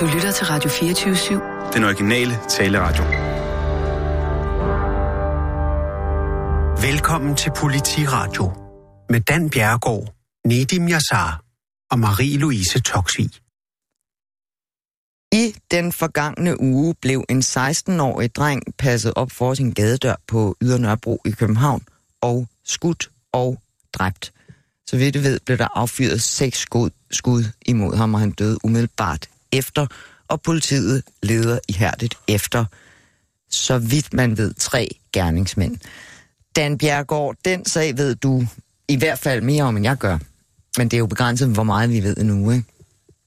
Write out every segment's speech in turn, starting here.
Du lytter til Radio 24-7. Den originale taleradio. Velkommen til Politiradio med Dan Bjergård, Nedim Yassar og Marie-Louise Toksvig. I den forgangne uge blev en 16-årig dreng passet op for sin gadedør på Ydernørbro i København og skudt og dræbt. Så vidt ved, blev der affyret seks skud, skud imod ham, og han døde umiddelbart efter, og politiet leder ihærdigt efter, så vidt man ved, tre gerningsmænd. Dan Bjergård, den sag ved du i hvert fald mere om, end jeg gør. Men det er jo begrænset, hvor meget vi ved nu, ikke?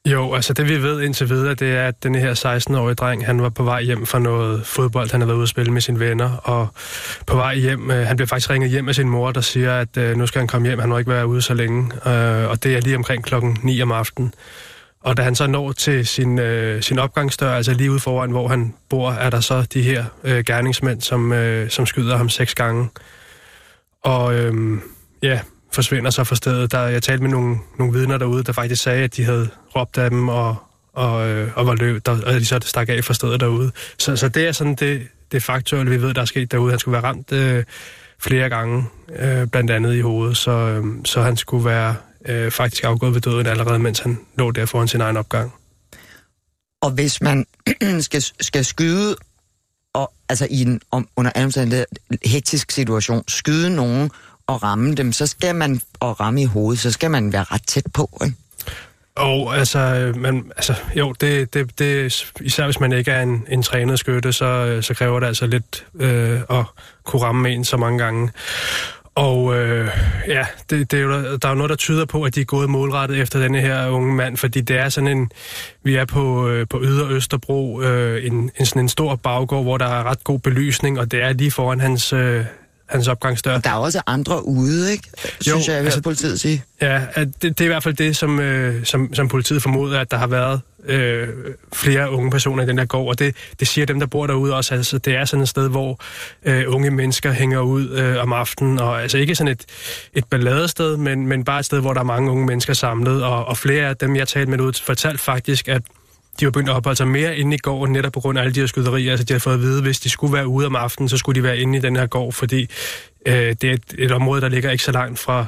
Jo, altså det vi ved indtil videre, det er, at den her 16-årige dreng, han var på vej hjem fra noget fodbold, han havde været ude at spille med sine venner, og på vej hjem, øh, han blev faktisk ringet hjem af sin mor, der siger, at øh, nu skal han komme hjem, han må ikke være ude så længe, øh, og det er lige omkring klokken 9 om aftenen. Og da han så når til sin, øh, sin opgangsdør, altså lige ude foran, hvor han bor, er der så de her øh, gerningsmænd, som, øh, som skyder ham seks gange. Og øh, ja, forsvinder så fra stedet. Der, jeg talte med nogle, nogle vidner derude, der faktisk sagde, at de havde råbt af dem og, og, øh, og var løb, der, og de så stak af fra stedet derude. Så, så det er sådan det, det faktuelle, vi ved, der er sket derude. Han skulle være ramt øh, flere gange, øh, blandt andet i hovedet, så, øh, så han skulle være øh, faktisk afgået ved døden allerede, mens han lå der foran sin egen opgang. Og hvis man skal, skal skyde, og, altså i en om, under anden hektisk situation, skyde nogen og ramme dem, så skal man, og ramme i hovedet, så skal man være ret tæt på, ikke? Og altså, man, altså jo, det, det, det, især hvis man ikke er en, en trænet skytte, så, så kræver det altså lidt øh, at kunne ramme en så mange gange. Og øh, ja, det, det er jo, der er jo noget, der tyder på, at de er gået målrettet efter denne her unge mand, fordi det er sådan en, vi er på, øh, på Yder Østerbro, øh, en, en, sådan en stor baggård, hvor der er ret god belysning, og det er lige foran hans, øh, hans opgangsdør. Der er også andre ude, ikke? Synes jo, jeg, jeg altså, politiet sige. Ja, at det, det er i hvert fald det, som, øh, som, som politiet formoder, at der har været øh, flere unge personer i den der gård, og det, det siger dem, der bor derude også. Altså, det er sådan et sted, hvor øh, unge mennesker hænger ud øh, om aftenen, og altså ikke sådan et, et balladested, men, men bare et sted, hvor der er mange unge mennesker samlet, og, og flere af dem, jeg talte med ud, fortalte faktisk, at de var begyndt at opholde sig mere inde i gården, netop på grund af alle de her skyderier. Altså, de har fået at vide, at hvis de skulle være ude om aftenen, så skulle de være inde i den her gård, fordi øh, det er et, et område, der ligger ikke så langt fra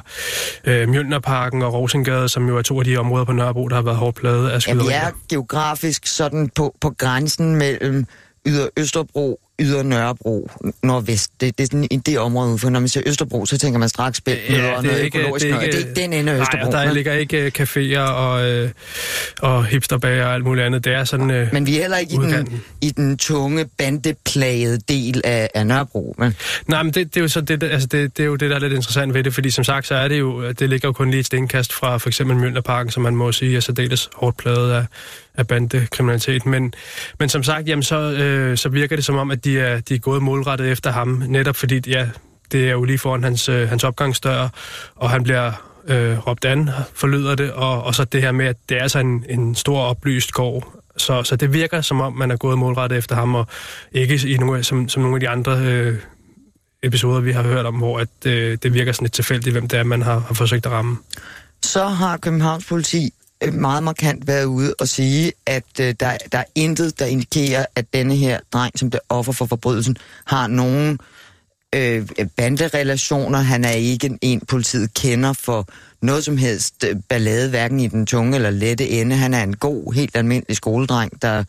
øh, Mjølnerparken og Rosengade, som jo er to af de områder på Nørrebro, der har været hårdt pladet af skyderier. Ja, vi er geografisk sådan på, på grænsen mellem Yder Østerbro Yder Nørrebro, nordvest. Det, det er sådan i det område, for når man siger Østerbro, så tænker man straks Bælt ja, og noget ikke, økologisk det er, ikke, det er ikke den ende af Østerbro. Nej, der ligger ikke uh, caféer og, uh, og hipsterbager og alt muligt andet. Det er sådan uh, Men vi er heller ikke i den, i den tunge, bandeplagede del af, af Nørrebro. Men... Nej, men det, det, er jo så det, altså det, det er jo det, der er lidt interessant ved det, fordi som sagt, så er det jo, det ligger jo kun lige et stenkast fra for eksempel Mjølnerparken, som man må sige er særdeles hårdt pladet af, af bandekriminalitet. Men, men som sagt, jamen, så, øh, så virker det som om, at de er, de er gået målrettet efter ham, netop fordi, ja, det er jo lige foran hans, øh, hans opgangsdør, og han bliver øh, råbt an, forlyder det, og, og så det her med, at det er altså en, en stor oplyst gård. Så, så det virker som om, man er gået målrettet efter ham, og ikke i nogle, som, som nogle af de andre øh, episoder, vi har hørt om, hvor at, øh, det virker sådan lidt tilfældigt, hvem det er, man har, har forsøgt at ramme. Så har Københavns politi Øh, meget markant været ude og sige, at øh, der, der er intet, der indikerer, at denne her dreng, som det offer for forbrydelsen, har nogen øh, banderelationer. Han er ikke en, politiet kender for noget som helst øh, ballade, hverken i den tunge eller lette ende. Han er en god, helt almindelig skoledreng, der,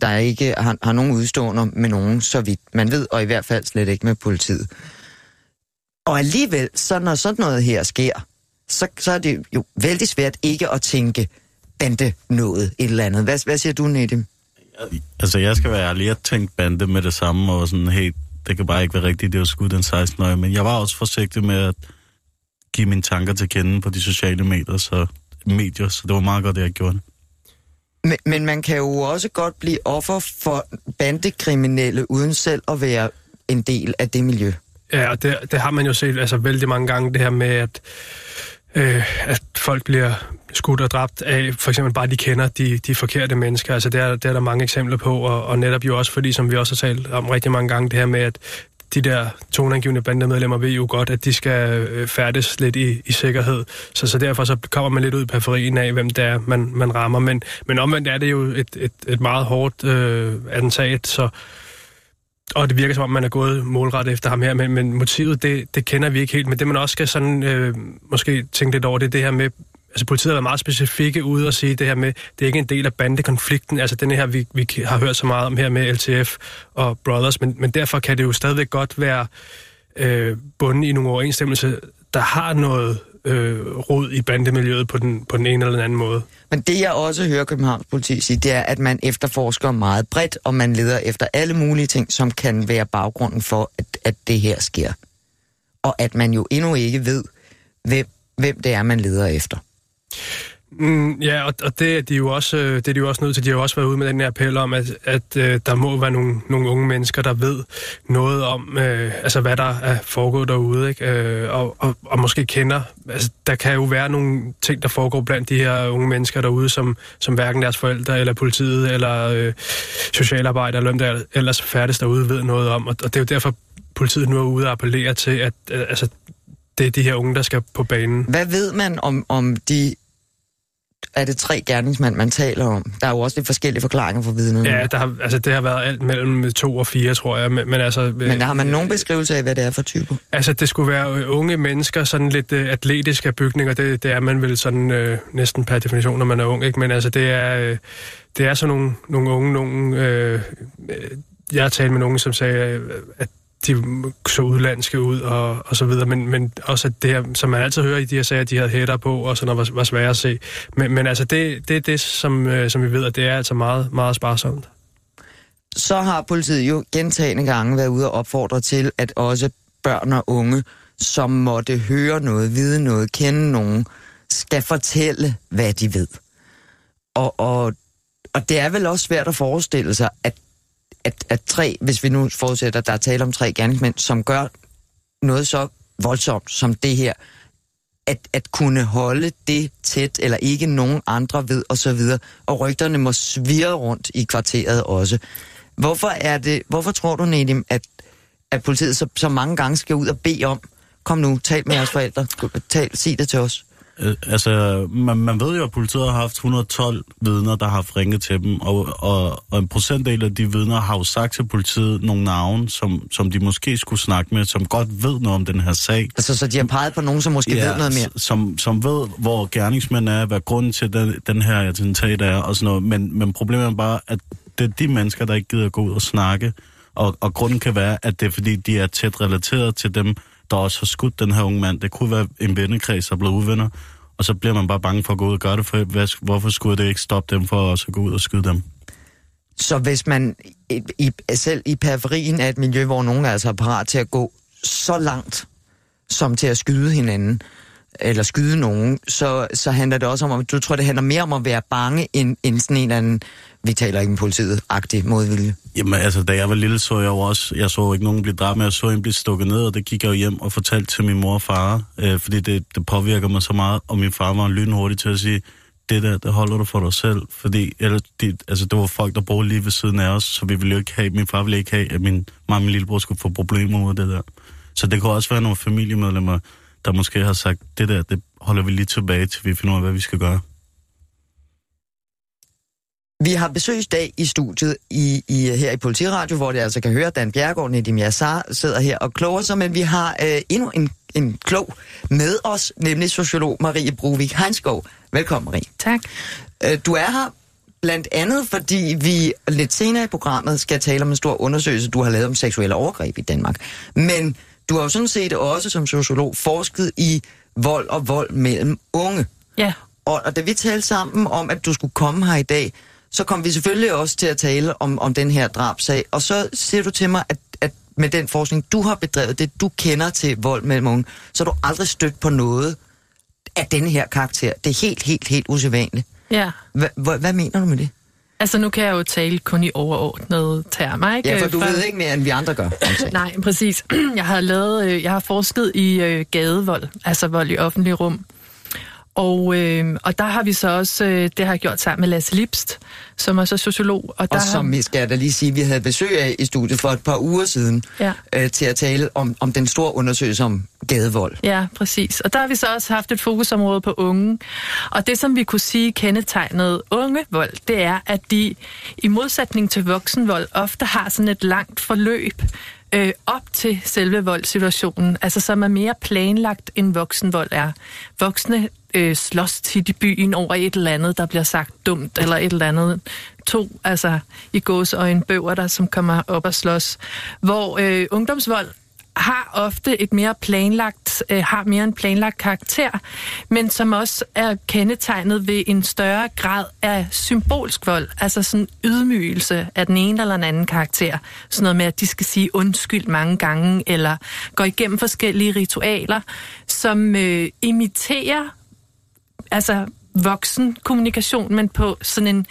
der ikke har, har nogen udstående med nogen, så vidt man ved, og i hvert fald slet ikke med politiet. Og alligevel, så når sådan noget her sker, så, så er det jo vældig svært ikke at tænke bande noget, et eller andet. Hvad, hvad siger du, Nedim? Altså, jeg skal være ærlig. Jeg tænkte bande med det samme, og sådan helt, det kan bare ikke være rigtigt, det var skudt den 16-årige. Men jeg var også forsigtig med at give mine tanker til kende på de sociale medier, så, medier, så det var meget godt, det jeg gjorde det. Men, men man kan jo også godt blive offer for bandekriminelle, uden selv at være en del af det miljø. Ja, og det, det har man jo set altså, vældig mange gange, det her med, at øh, at folk bliver skudt og dræbt af for eksempel bare de kender de, de forkerte mennesker. Altså det er, det er der mange eksempler på, og, og netop jo også fordi, som vi også har talt om rigtig mange gange, det her med, at de der toneangivende bandemedlemmer ved jo godt, at de skal øh, færdes lidt i, i sikkerhed. Så, så derfor så kommer man lidt ud i periferien af, hvem det er, man, man rammer. Men, men omvendt er det jo et, et, et meget hårdt øh, attentat, så og det virker som om, man er gået målrettet efter ham her, men, men motivet, det, det kender vi ikke helt. Men det, man også skal sådan, øh, måske tænke lidt over, det er det her med, altså politiet har været meget specifikke ude og sige det her med, det er ikke en del af bandekonflikten, altså den her, vi, vi har hørt så meget om her med LTF og Brothers, men, men derfor kan det jo stadigvæk godt være øh, bundet i nogle overensstemmelser, der har noget øh, rod i bandemiljøet på den, på den ene eller den anden måde. Men det jeg også hører Københavns politi sige, det er, at man efterforsker meget bredt, og man leder efter alle mulige ting, som kan være baggrunden for, at, at det her sker. Og at man jo endnu ikke ved, hvem, hvem det er, man leder efter. Mm, ja, og, og det, er de jo også, øh, det er de jo også nødt til. De har jo også været ude med den her appel om, at, at øh, der må være nogle, nogle unge mennesker, der ved noget om, øh, altså hvad der er foregået derude, ikke? Øh, og, og, og måske kender. Altså, der kan jo være nogle ting, der foregår blandt de her unge mennesker derude, som, som hverken deres forældre, eller politiet, eller øh, socialarbejder, eller hvem der ellers færdes derude, ved noget om. Og, og det er jo derfor, politiet nu er ude og appellere til, at øh, altså, det er de her unge, der skal på banen. Hvad ved man om, om de er det tre gerningsmænd, man taler om? Der er jo også lidt forskellige forklaringer for vidnerne. Ja, der har, altså, det har været alt mellem to og fire, tror jeg. Men, men, altså, men har man nogen beskrivelse af, hvad det er for typer? Altså, det skulle være unge mennesker, sådan lidt uh, atletiske bygninger. Det, det er man vel sådan uh, næsten per definition, når man er ung. Ikke? Men altså, det er, uh, det er sådan nogle, nogle unge, nogle... Uh, jeg har talt med nogen, som sagde, at de så udlandske ud og, og så videre, men, men også at det her, som man altid hører i de her sager, de havde hætter på, og sådan noget var, var svært at se. Men, men altså, det, det er det, som, øh, som vi ved, at det er altså meget, meget sparsomt. Så har politiet jo gentagende gange været ude og opfordre til, at også børn og unge, som måtte høre noget, vide noget, kende nogen, skal fortælle, hvad de ved. Og, og, og det er vel også svært at forestille sig, at at, at tre, hvis vi nu forudsætter, at der er tale om tre gerningsmænd, som gør noget så voldsomt som det her, at, at kunne holde det tæt, eller ikke nogen andre ved, og så videre. Og rygterne må svirre rundt i kvarteret også. Hvorfor er det, hvorfor tror du, Nedim, at, at politiet så, så mange gange skal ud og bede om, kom nu, tal med jeres forældre, tal, sig det til os. Øh, altså, man, man ved jo, at politiet har haft 112 vidner, der har haft ringet til dem, og, og, og en procentdel af de vidner har jo sagt til politiet nogle navne, som, som de måske skulle snakke med, som godt ved noget om den her sag. Altså, så de har peget på nogen, som måske ja, ved noget mere? Som, som ved, hvor gerningsmænd er, hvad grunden til den, den her attentat er, og sådan noget. Men, men problemet er bare, at det er de mennesker, der ikke gider gå ud og snakke, og, og grunden kan være, at det er fordi, de er tæt relateret til dem, der også har skudt den her unge mand. Det kunne være en vennekreds, der er blevet uvenner, og så bliver man bare bange for at gå ud og gøre det, for hvad, hvorfor skulle det ikke stoppe dem for også at gå ud og skyde dem? Så hvis man i, i, selv i periferien af et miljø, hvor nogen altså er altså parat til at gå så langt, som til at skyde hinanden, eller skyde nogen, så, så handler det også om, du tror, det handler mere om at være bange, end, end sådan en eller anden, vi taler ikke med politiet, agtig modvilje. Jamen altså, da jeg var lille, så jeg jo også, jeg så ikke nogen blive dræbt, men jeg så en blive stukket ned, og det gik jeg jo hjem og fortalte til min mor og far, øh, fordi det, det påvirker mig så meget, og min far var lynhurtig til at sige, det der, det holder du for dig selv, fordi eller, de, altså, det var folk, der boede lige ved siden af os, så vi ville jo ikke have, min far ville ikke have, at min mig og min lillebror skulle få problemer med det der. Så det kunne også være nogle familiemedlemmer, der måske har sagt, det der, det holder vi lige tilbage, til vi finder ud af, hvad vi skal gøre. Vi har besøgsdag i studiet i, i, her i Politiradio, hvor det altså kan høre, at Dan Bjergård, Nedim Yassar, sidder her og kloger sig, men vi har øh, endnu en, en klog med os, nemlig sociolog Marie Bruvik Heinskov. Velkommen, Marie. Tak. Øh, du er her blandt andet, fordi vi lidt senere i programmet skal tale om en stor undersøgelse, du har lavet om seksuelle overgreb i Danmark. Men du har jo sådan set også som sociolog forsket i vold og vold mellem unge. Ja. Og, og da vi talte sammen om, at du skulle komme her i dag, så kom vi selvfølgelig også til at tale om, om den her drabsag. Og så siger du til mig, at, at med den forskning, du har bedrevet, det du kender til vold mellem unge, så har du aldrig stødt på noget af denne her karakter. Det er helt, helt, helt usædvanligt. Ja. H- hvad mener du med det? Altså, nu kan jeg jo tale kun i overordnet termer, ikke? Ja, for du for... ved ikke mere, end vi andre gør. Nej, præcis. Jeg har lavet, øh, jeg har forsket i øh, gadevold, altså vold i offentlig rum. Og, øh, og der har vi så også, øh, det har jeg gjort sammen med Lasse Lipst, som er så sociolog. Og, der og som vi skal da lige sige, vi havde besøg af i studiet for et par uger siden, Ja. øh, til at tale om, om den store undersøgelse om gadevold. Ja, præcis. Og der har vi så også haft et fokusområde på unge. Og det, som vi kunne sige kendetegnede ungevold, det er, at de i modsætning til voksenvold ofte har sådan et langt forløb øh, op til selve voldsituationen, altså som er mere planlagt end voksenvold er. Voksne øh, slås tit i byen over et eller andet, der bliver sagt dumt, eller et eller andet. To, altså i gåsøjne bøger, der som kommer op og slås. Hvor øh, ungdomsvold har ofte et mere planlagt, øh, har mere en planlagt karakter, men som også er kendetegnet ved en større grad af symbolsk vold, altså sådan ydmygelse af den ene eller den anden karakter. Sådan noget med, at de skal sige undskyld mange gange, eller gå igennem forskellige ritualer, som øh, imiterer altså voksen kommunikation, men på sådan en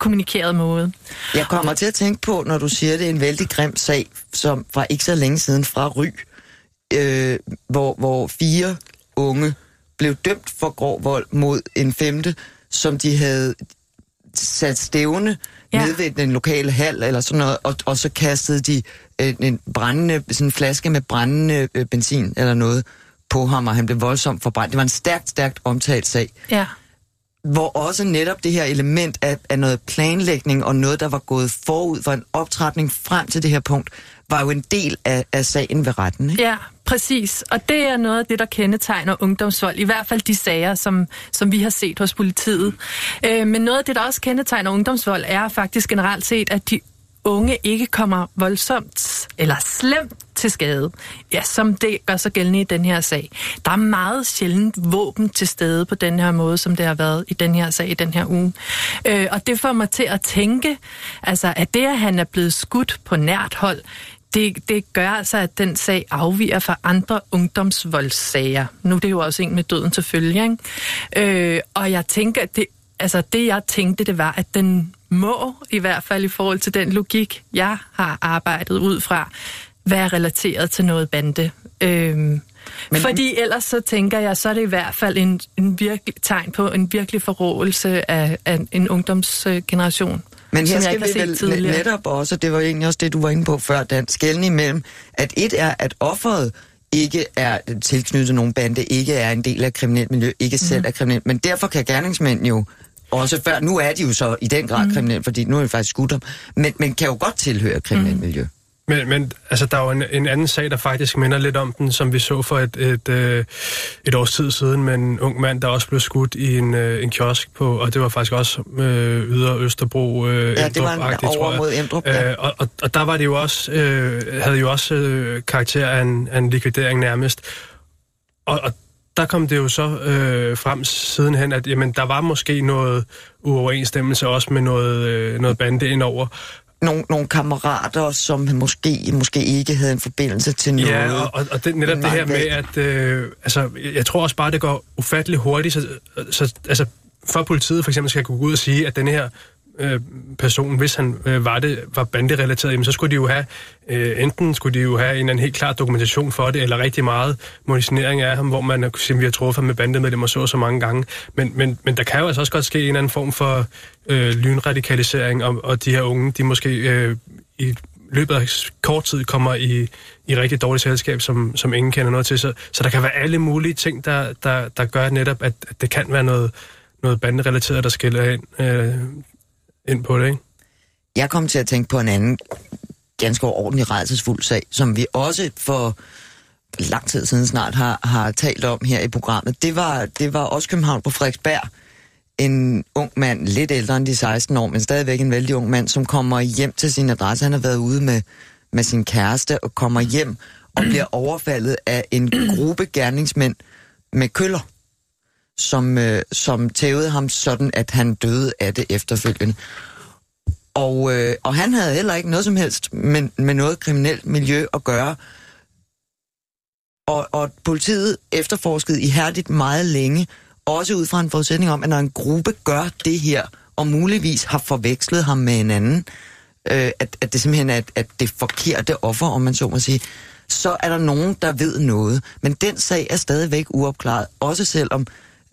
miskommunikeret måde. Jeg kommer til at tænke på, når du siger, det er en vældig grim sag, som var ikke så længe siden fra Ry, øh, hvor, hvor fire unge blev dømt for grov vold mod en femte, som de havde sat stævne Ja. nede ved den lokale hal eller sådan noget, og, og så kastede de øh, en brændende, sådan en flaske med brændende øh, benzin eller noget på ham, og han blev voldsomt forbrændt. Det var en stærkt, stærkt omtalt sag Ja hvor også netop det her element af, af noget planlægning og noget, der var gået forud for en optrætning frem til det her punkt, var jo en del af, af sagen ved retten. Ikke? Ja, præcis. Og det er noget af det, der kendetegner ungdomsvold. I hvert fald de sager, som, som vi har set hos politiet. Øh, men noget af det, der også kendetegner ungdomsvold, er faktisk generelt set, at de unge ikke kommer voldsomt eller slemt til skade, ja, som det gør sig gældende i den her sag. Der er meget sjældent våben til stede på den her måde, som det har været i den her sag i den her uge. Øh, og det får mig til at tænke, altså, at det, at han er blevet skudt på nært hold, det, det gør altså, at den sag afviger fra andre ungdomsvoldssager. Nu er det jo også en med døden til følge, ikke? Øh, og jeg tænker, at det, altså det jeg tænkte, det var, at den må, i hvert fald i forhold til den logik, jeg har arbejdet ud fra, være relateret til noget bande. Øhm, Men, fordi ellers så tænker jeg, så er det i hvert fald en, en virkelig tegn på en virkelig forrådelse af, af en ungdomsgeneration. Men her skal vi vel tidligere. netop også, og det var egentlig også det, du var inde på før, Dan, skælden imellem, at et er, at offeret ikke er tilknyttet nogen bande, ikke er en del af kriminelt miljø, ikke Mhm. selv er kriminel, men derfor kan gerningsmænd jo også før, nu er de jo så i den grad mm. kriminelle, fordi nu er det faktisk skudt ham, men, men kan jo godt tilhøre et kriminelt mm. miljø. Men, men altså, der er jo en, en anden sag, der faktisk minder lidt om den, som vi så for et, et, øh, et års tid siden med en ung mand, der også blev skudt i en, øh, en kiosk på, og det var faktisk også øh, Yder Østerbro. Øh, Ja, det var en over mod Emdrup, ja. Øh, og, og, og der var det jo også, øh, havde jo også øh, karakter af en, af en likvidering nærmest. Og, og der kom det jo så øh, frem sidenhen, at jamen, der var måske noget uoverensstemmelse også med noget, øh, noget bande indover. Nogle, nogle kammerater, som måske, måske ikke havde en forbindelse til noget. Ja, og, og, det, netop det her med, at øh, altså, jeg tror også bare, det går ufattelig hurtigt, så, så altså, for politiet for eksempel skal kunne gå ud og sige, at den her øh, person, hvis han øh, var det, var banderelateret, jamen, så skulle de jo have, øh, enten skulle de jo have en eller anden helt klar dokumentation for det, eller rigtig meget monitionering af ham, hvor man kunne vi har truffet ham med bandemedlemmer så og så mange gange. Men, men, men der kan jo altså også godt ske en eller anden form for øh, lynradikalisering, og, og de her unge, de måske øh, i løbet af kort tid kommer i, i rigtig dårligt selskab, som, som ingen kender noget til. Så, så der kan være alle mulige ting, der, der, der gør netop, at, at det kan være noget, noget banderelateret, der skiller ind, øh, ind på det, ikke? Jeg kom til at tænke på en anden ganske ordentlig redselsfuld sag, som vi også for lang tid siden snart har, har talt om her i programmet. Det var, det var også København på Frederiksberg. En ung mand, lidt ældre end de 16 år, men stadigvæk en vældig ung mand, som kommer hjem til sin adresse. Han har været ude med, med sin kæreste og kommer hjem og bliver overfaldet af en gruppe gerningsmænd med køller, som, øh, som tævede ham sådan, at han døde af det efterfølgende. Og, øh, og han havde heller ikke noget som helst med, med noget kriminelt miljø at gøre. Og, og politiet efterforskede ihærdigt meget længe, også ud fra en forudsætning om, at når en gruppe gør det her, og muligvis har forvekslet ham med en anden, øh, at, at det simpelthen er at, at det forkerte offer, om man så må sige, så er der nogen, der ved noget. Men den sag er stadigvæk uopklaret, også selvom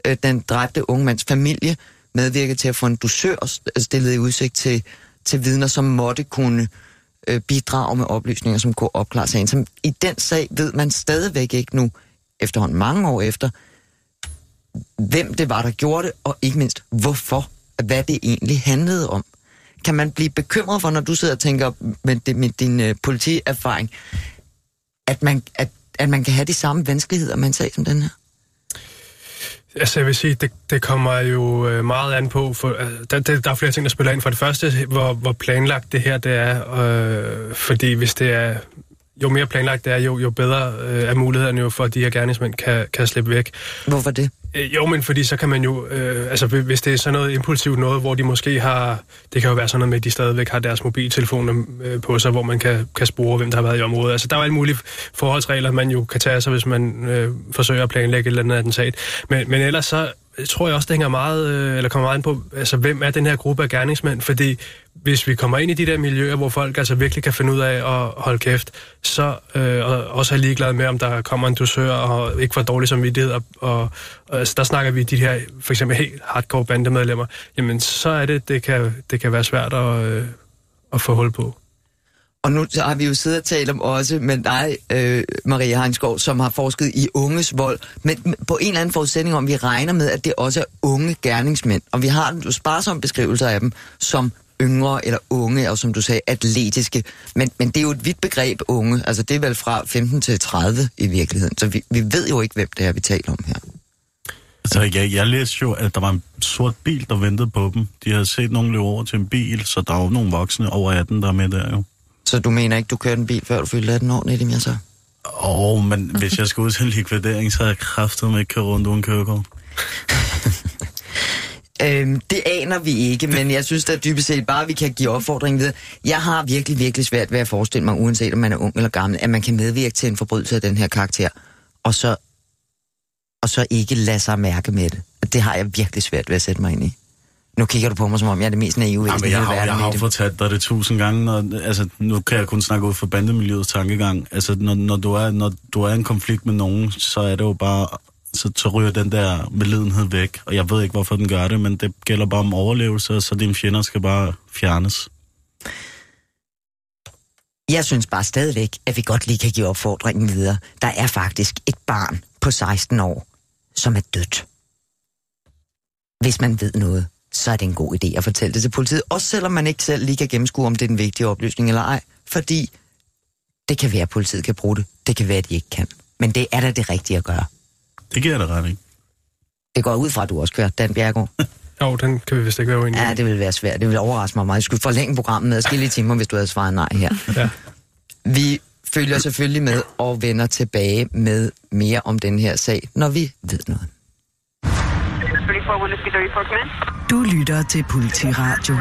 øh, den dræbte unge mands familie medvirket til at få en dusør altså stillet i udsigt til, til vidner, som måtte kunne øh, bidrage med oplysninger, som kunne opklare sagen. Som I den sag ved man stadigvæk ikke nu, efterhånden mange år efter, hvem det var, der gjorde det, og ikke mindst, hvorfor, hvad det egentlig handlede om. Kan man blive bekymret for, når du sidder og tænker med, det, med din øh, politierfaring, at man, at, at man kan have de samme vanskeligheder med en sag som den her? Altså, jeg vil sige, det, det kommer jo øh, meget an på, for øh, der, der, der er flere ting, der spiller ind. For det første, hvor, hvor planlagt det her det er, øh, fordi hvis det er, jo mere planlagt det er, jo, jo bedre øh, er mulighederne jo for, at de her gerningsmænd kan, kan slippe væk. Hvorfor det? Øh, jo, men fordi så kan man jo, øh, altså hvis det er sådan noget impulsivt noget, hvor de måske har, det kan jo være sådan noget med, at de stadigvæk har deres mobiltelefoner øh, på sig, hvor man kan, kan spore, hvem der har været i området. Altså der er alle mulige forholdsregler, man jo kan tage sig, hvis man øh, forsøger at planlægge et eller andet attentat. Men, men ellers så tror jeg også, det hænger meget, øh, eller kommer meget ind på, altså hvem er den her gruppe af gerningsmænd, fordi hvis vi kommer ind i de der miljøer, hvor folk altså virkelig kan finde ud af at holde kæft, så øh, og også er ligeglade med, om der kommer en dusør og ikke får dårlig samvittighed, og, og, og altså, der snakker vi de her for eksempel helt hardcore bandemedlemmer, jamen så er det, det kan, det kan være svært at, øh, at få hul på. Og nu har vi jo siddet og talt om også med dig, øh, Maria Heinskov, som har forsket i unges vold, men på en eller anden forudsætning om, vi regner med, at det også er unge gerningsmænd. Og vi har en sparsom beskrivelse af dem som yngre eller unge, og som du sagde, atletiske. Men, men det er jo et vidt begreb, unge. Altså det er vel fra 15 til 30 i virkeligheden. Så vi, vi ved jo ikke, hvem det er, vi taler om her. Altså, jeg, jeg læste jo, at der var en sort bil, der ventede på dem. De havde set nogen løbe over til en bil, så der er jo nogle voksne over 18, der er med der jo. Så du mener ikke, du kørte en bil, før du fyldte 18 år, Nedim, jeg så? Åh, oh, men hvis jeg skulle ud til en likvidering, så havde jeg kraftet med ikke køre rundt uden kørekort. Øhm, det aner vi ikke, men jeg synes da dybest set bare, at vi kan give opfordring videre. Jeg har virkelig, virkelig svært ved at forestille mig, uanset om man er ung eller gammel, at man kan medvirke til en forbrydelse af den her karakter, og så, og så ikke lade sig mærke med det. Det har jeg virkelig svært ved at sætte mig ind i. Nu kigger du på mig, som om jeg er det mest naive Jamen, jeg, har, jeg har jo fortalt dig det tusind gange. Når, altså, nu kan jeg kun snakke ud fra bandemiljøets tankegang. Altså, når, når, du er, når du er i en konflikt med nogen, så er det jo bare så, så ryger den der medlidenhed væk. Og jeg ved ikke, hvorfor den gør det, men det gælder bare om overlevelse, så dine fjender skal bare fjernes. Jeg synes bare stadigvæk, at vi godt lige kan give opfordringen videre. Der er faktisk et barn på 16 år, som er dødt. Hvis man ved noget, så er det en god idé at fortælle det til politiet. Også selvom man ikke selv lige kan gennemskue, om det er den vigtige oplysning eller ej. Fordi det kan være, at politiet kan bruge det. Det kan være, at de ikke kan. Men det er da det rigtige at gøre. Det giver da ret i. Det går ud fra, at du også kører, Dan Bjergård. jo, den kan vi vist ikke være uenige Ja, det vil være svært. Det vil overraske mig meget. Jeg skulle forlænge programmet med adskillige timer, hvis du havde svaret nej her. ja. Vi følger selvfølgelig med og vender tilbage med mere om den her sag, når vi ved noget. Du lytter til Politiradio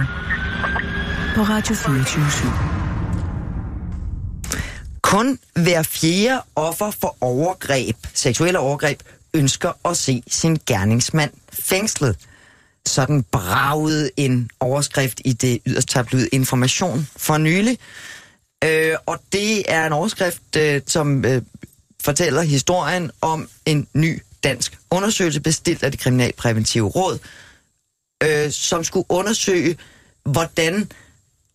på Radio 24 kun hver fjerde offer for overgreb, seksuelle overgreb, ønsker at se sin gerningsmand fængslet. Sådan bragede en overskrift i det yderst tabloid information for nylig. Øh, og det er en overskrift, øh, som øh, fortæller historien om en ny dansk undersøgelse bestilt af det kriminalpræventive råd, øh, som skulle undersøge, hvordan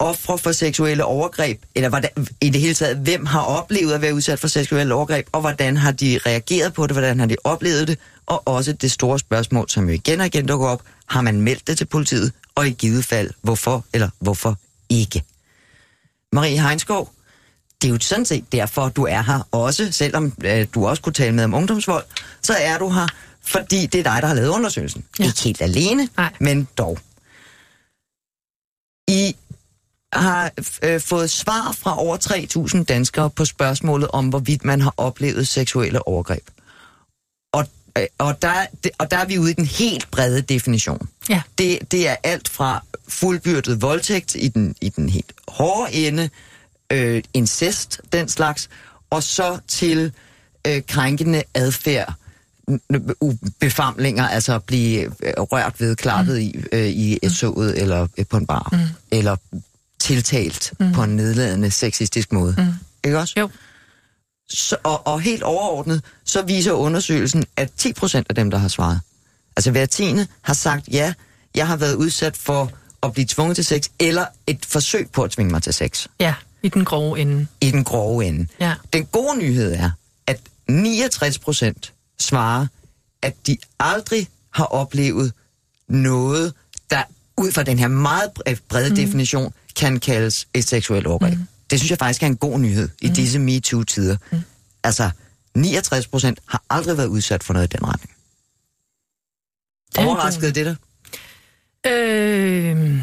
ofre for seksuelle overgreb, eller hvordan, i det hele taget, hvem har oplevet at være udsat for seksuelle overgreb, og hvordan har de reageret på det, hvordan har de oplevet det, og også det store spørgsmål, som jo igen og igen dukker op, har man meldt det til politiet, og i givet fald, hvorfor eller hvorfor ikke. Marie Heinskov, det er jo sådan set derfor, du er her også, selvom øh, du også kunne tale med om ungdomsvold, så er du her, fordi det er dig, der har lavet undersøgelsen. Ja. Ikke helt alene, Nej. men dog. I har øh, fået svar fra over 3.000 danskere på spørgsmålet om, hvorvidt man har oplevet seksuelle overgreb. Og, øh, og, der, det, og der er vi ude i den helt brede definition. Ja. Det, det er alt fra fuldbyrdet voldtægt i den, i den helt hårde ende, øh, incest, den slags, og så til øh, krænkende adfærd, befamlinger, altså at blive øh, rørt ved, klappet mm. i, øh, i et toget eller øh, på en bar, mm. eller tiltalt mm. på en nedladende, sexistisk måde. Mm. Ikke også? Jo. Så, og, og helt overordnet, så viser undersøgelsen, at 10% af dem, der har svaret, Altså hver tiende har sagt, ja, jeg har været udsat for at blive tvunget til sex, eller et forsøg på at tvinge mig til sex. Ja, i den grove ende. I den grove ende. Ja. Den gode nyhed er, at 69 procent svarer, at de aldrig har oplevet noget, der ud fra den her meget brede mm. definition, kan kaldes et seksuelt overgreb. Mm. Det synes jeg faktisk er en god nyhed i mm. disse MeToo-tider. Mm. Altså, 69 procent har aldrig været udsat for noget i den retning. Overraskede det dig? Øh,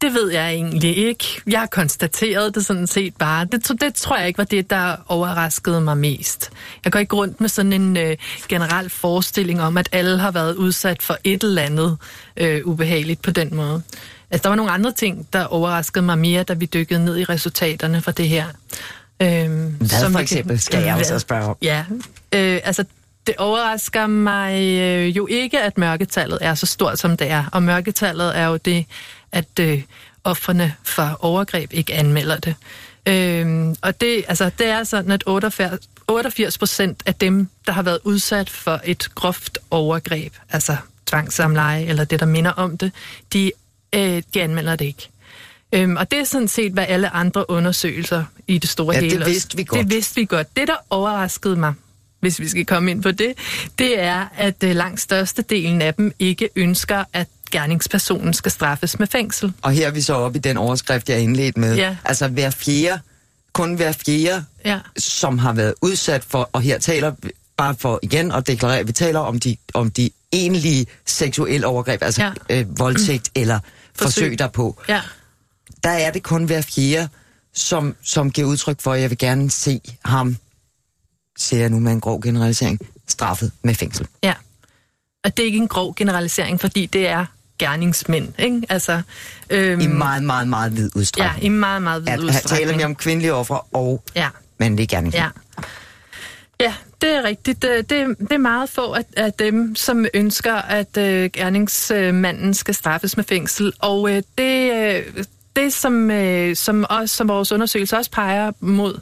det ved jeg egentlig ikke. Jeg har konstateret det sådan set bare. Det, det tror jeg ikke var det, der overraskede mig mest. Jeg går ikke rundt med sådan en øh, generel forestilling om, at alle har været udsat for et eller andet øh, ubehageligt på den måde. Altså, der var nogle andre ting, der overraskede mig mere, da vi dykkede ned i resultaterne for det her. Øhm, Hvad som for eksempel, skal jeg også spørge om? Ja, øh, altså det overrasker mig øh, jo ikke, at mørketallet er så stort, som det er. Og mørketallet er jo det, at øh, offerne for overgreb ikke anmelder det. Øh, og det, altså, det er sådan, at 88 procent af dem, der har været udsat for et groft overgreb, altså tvangssamleje eller det, der minder om det, de, øh, de anmelder det ikke. Øhm, og det er sådan set, hvad alle andre undersøgelser i det store ja, hele... det vidste vi godt. Det vidste vi godt. Det, der overraskede mig, hvis vi skal komme ind på det, det er, at øh, langt størstedelen af dem ikke ønsker, at gerningspersonen skal straffes med fængsel. Og her er vi så oppe i den overskrift, jeg indledte med. Ja. Altså hver fjerde, kun hver fjerde, ja. som har været udsat for, og her taler bare for igen at deklarere, vi taler om de, om de egentlige seksuelle overgreb, altså ja. øh, voldtægt mm. eller forsøg, forsøg derpå. Ja. Der er det kun hver fjerde, som, som giver udtryk for, at jeg vil gerne se ham ser jeg nu med en grov generalisering, straffet med fængsel. Ja, og det er ikke en grov generalisering, fordi det er gerningsmænd, ikke? Altså, øhm, I meget, meget, meget vid udstrækning. Ja, i meget, meget vid udstrækning. Her taler vi om kvindelige ofre og ja. mandlige gerningsmænd. Ja. Ja, det er rigtigt. Det, det, det er meget få af, af dem, som ønsker, at øh, gerningsmanden skal straffes med fængsel. Og øh, det, øh, det, som, øh, som, også, som vores undersøgelse også peger mod,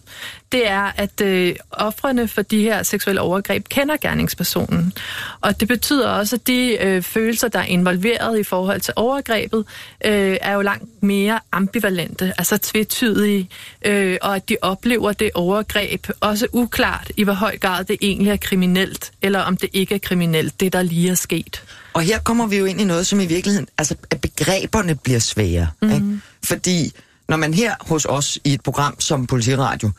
det er, at øh, offrene for de her seksuelle overgreb kender gerningspersonen. Og det betyder også, at de øh, følelser, der er involveret i forhold til overgrebet, øh, er jo langt mere ambivalente, altså tvetydige, øh, og at de oplever det overgreb også uklart i, hvor høj grad det egentlig er kriminelt, eller om det ikke er kriminelt, det der lige er sket. Og her kommer vi jo ind i noget, som i virkeligheden, altså at begreberne bliver svære. Mm. Ikke? Mhm. Fordi når man her hos os i et program som Politiradio,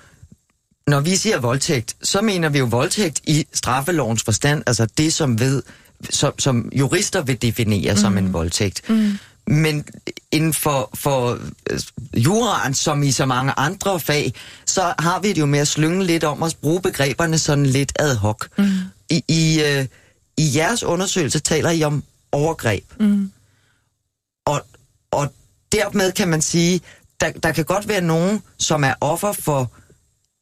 når vi siger voldtægt, så mener vi jo voldtægt i straffelovens forstand, altså det, som ved, som, som jurister vil definere mm. som en mhm. voldtægt. Mm. Men inden for, for øh, juraen, som i så mange andre fag, så har vi det jo med at slynge lidt om at bruge begreberne sådan lidt ad hoc. Mm. I, i, øh, I jeres undersøgelse taler I om overgreb. Mm. Og, og dermed kan man sige, der, der kan godt være nogen, som er offer for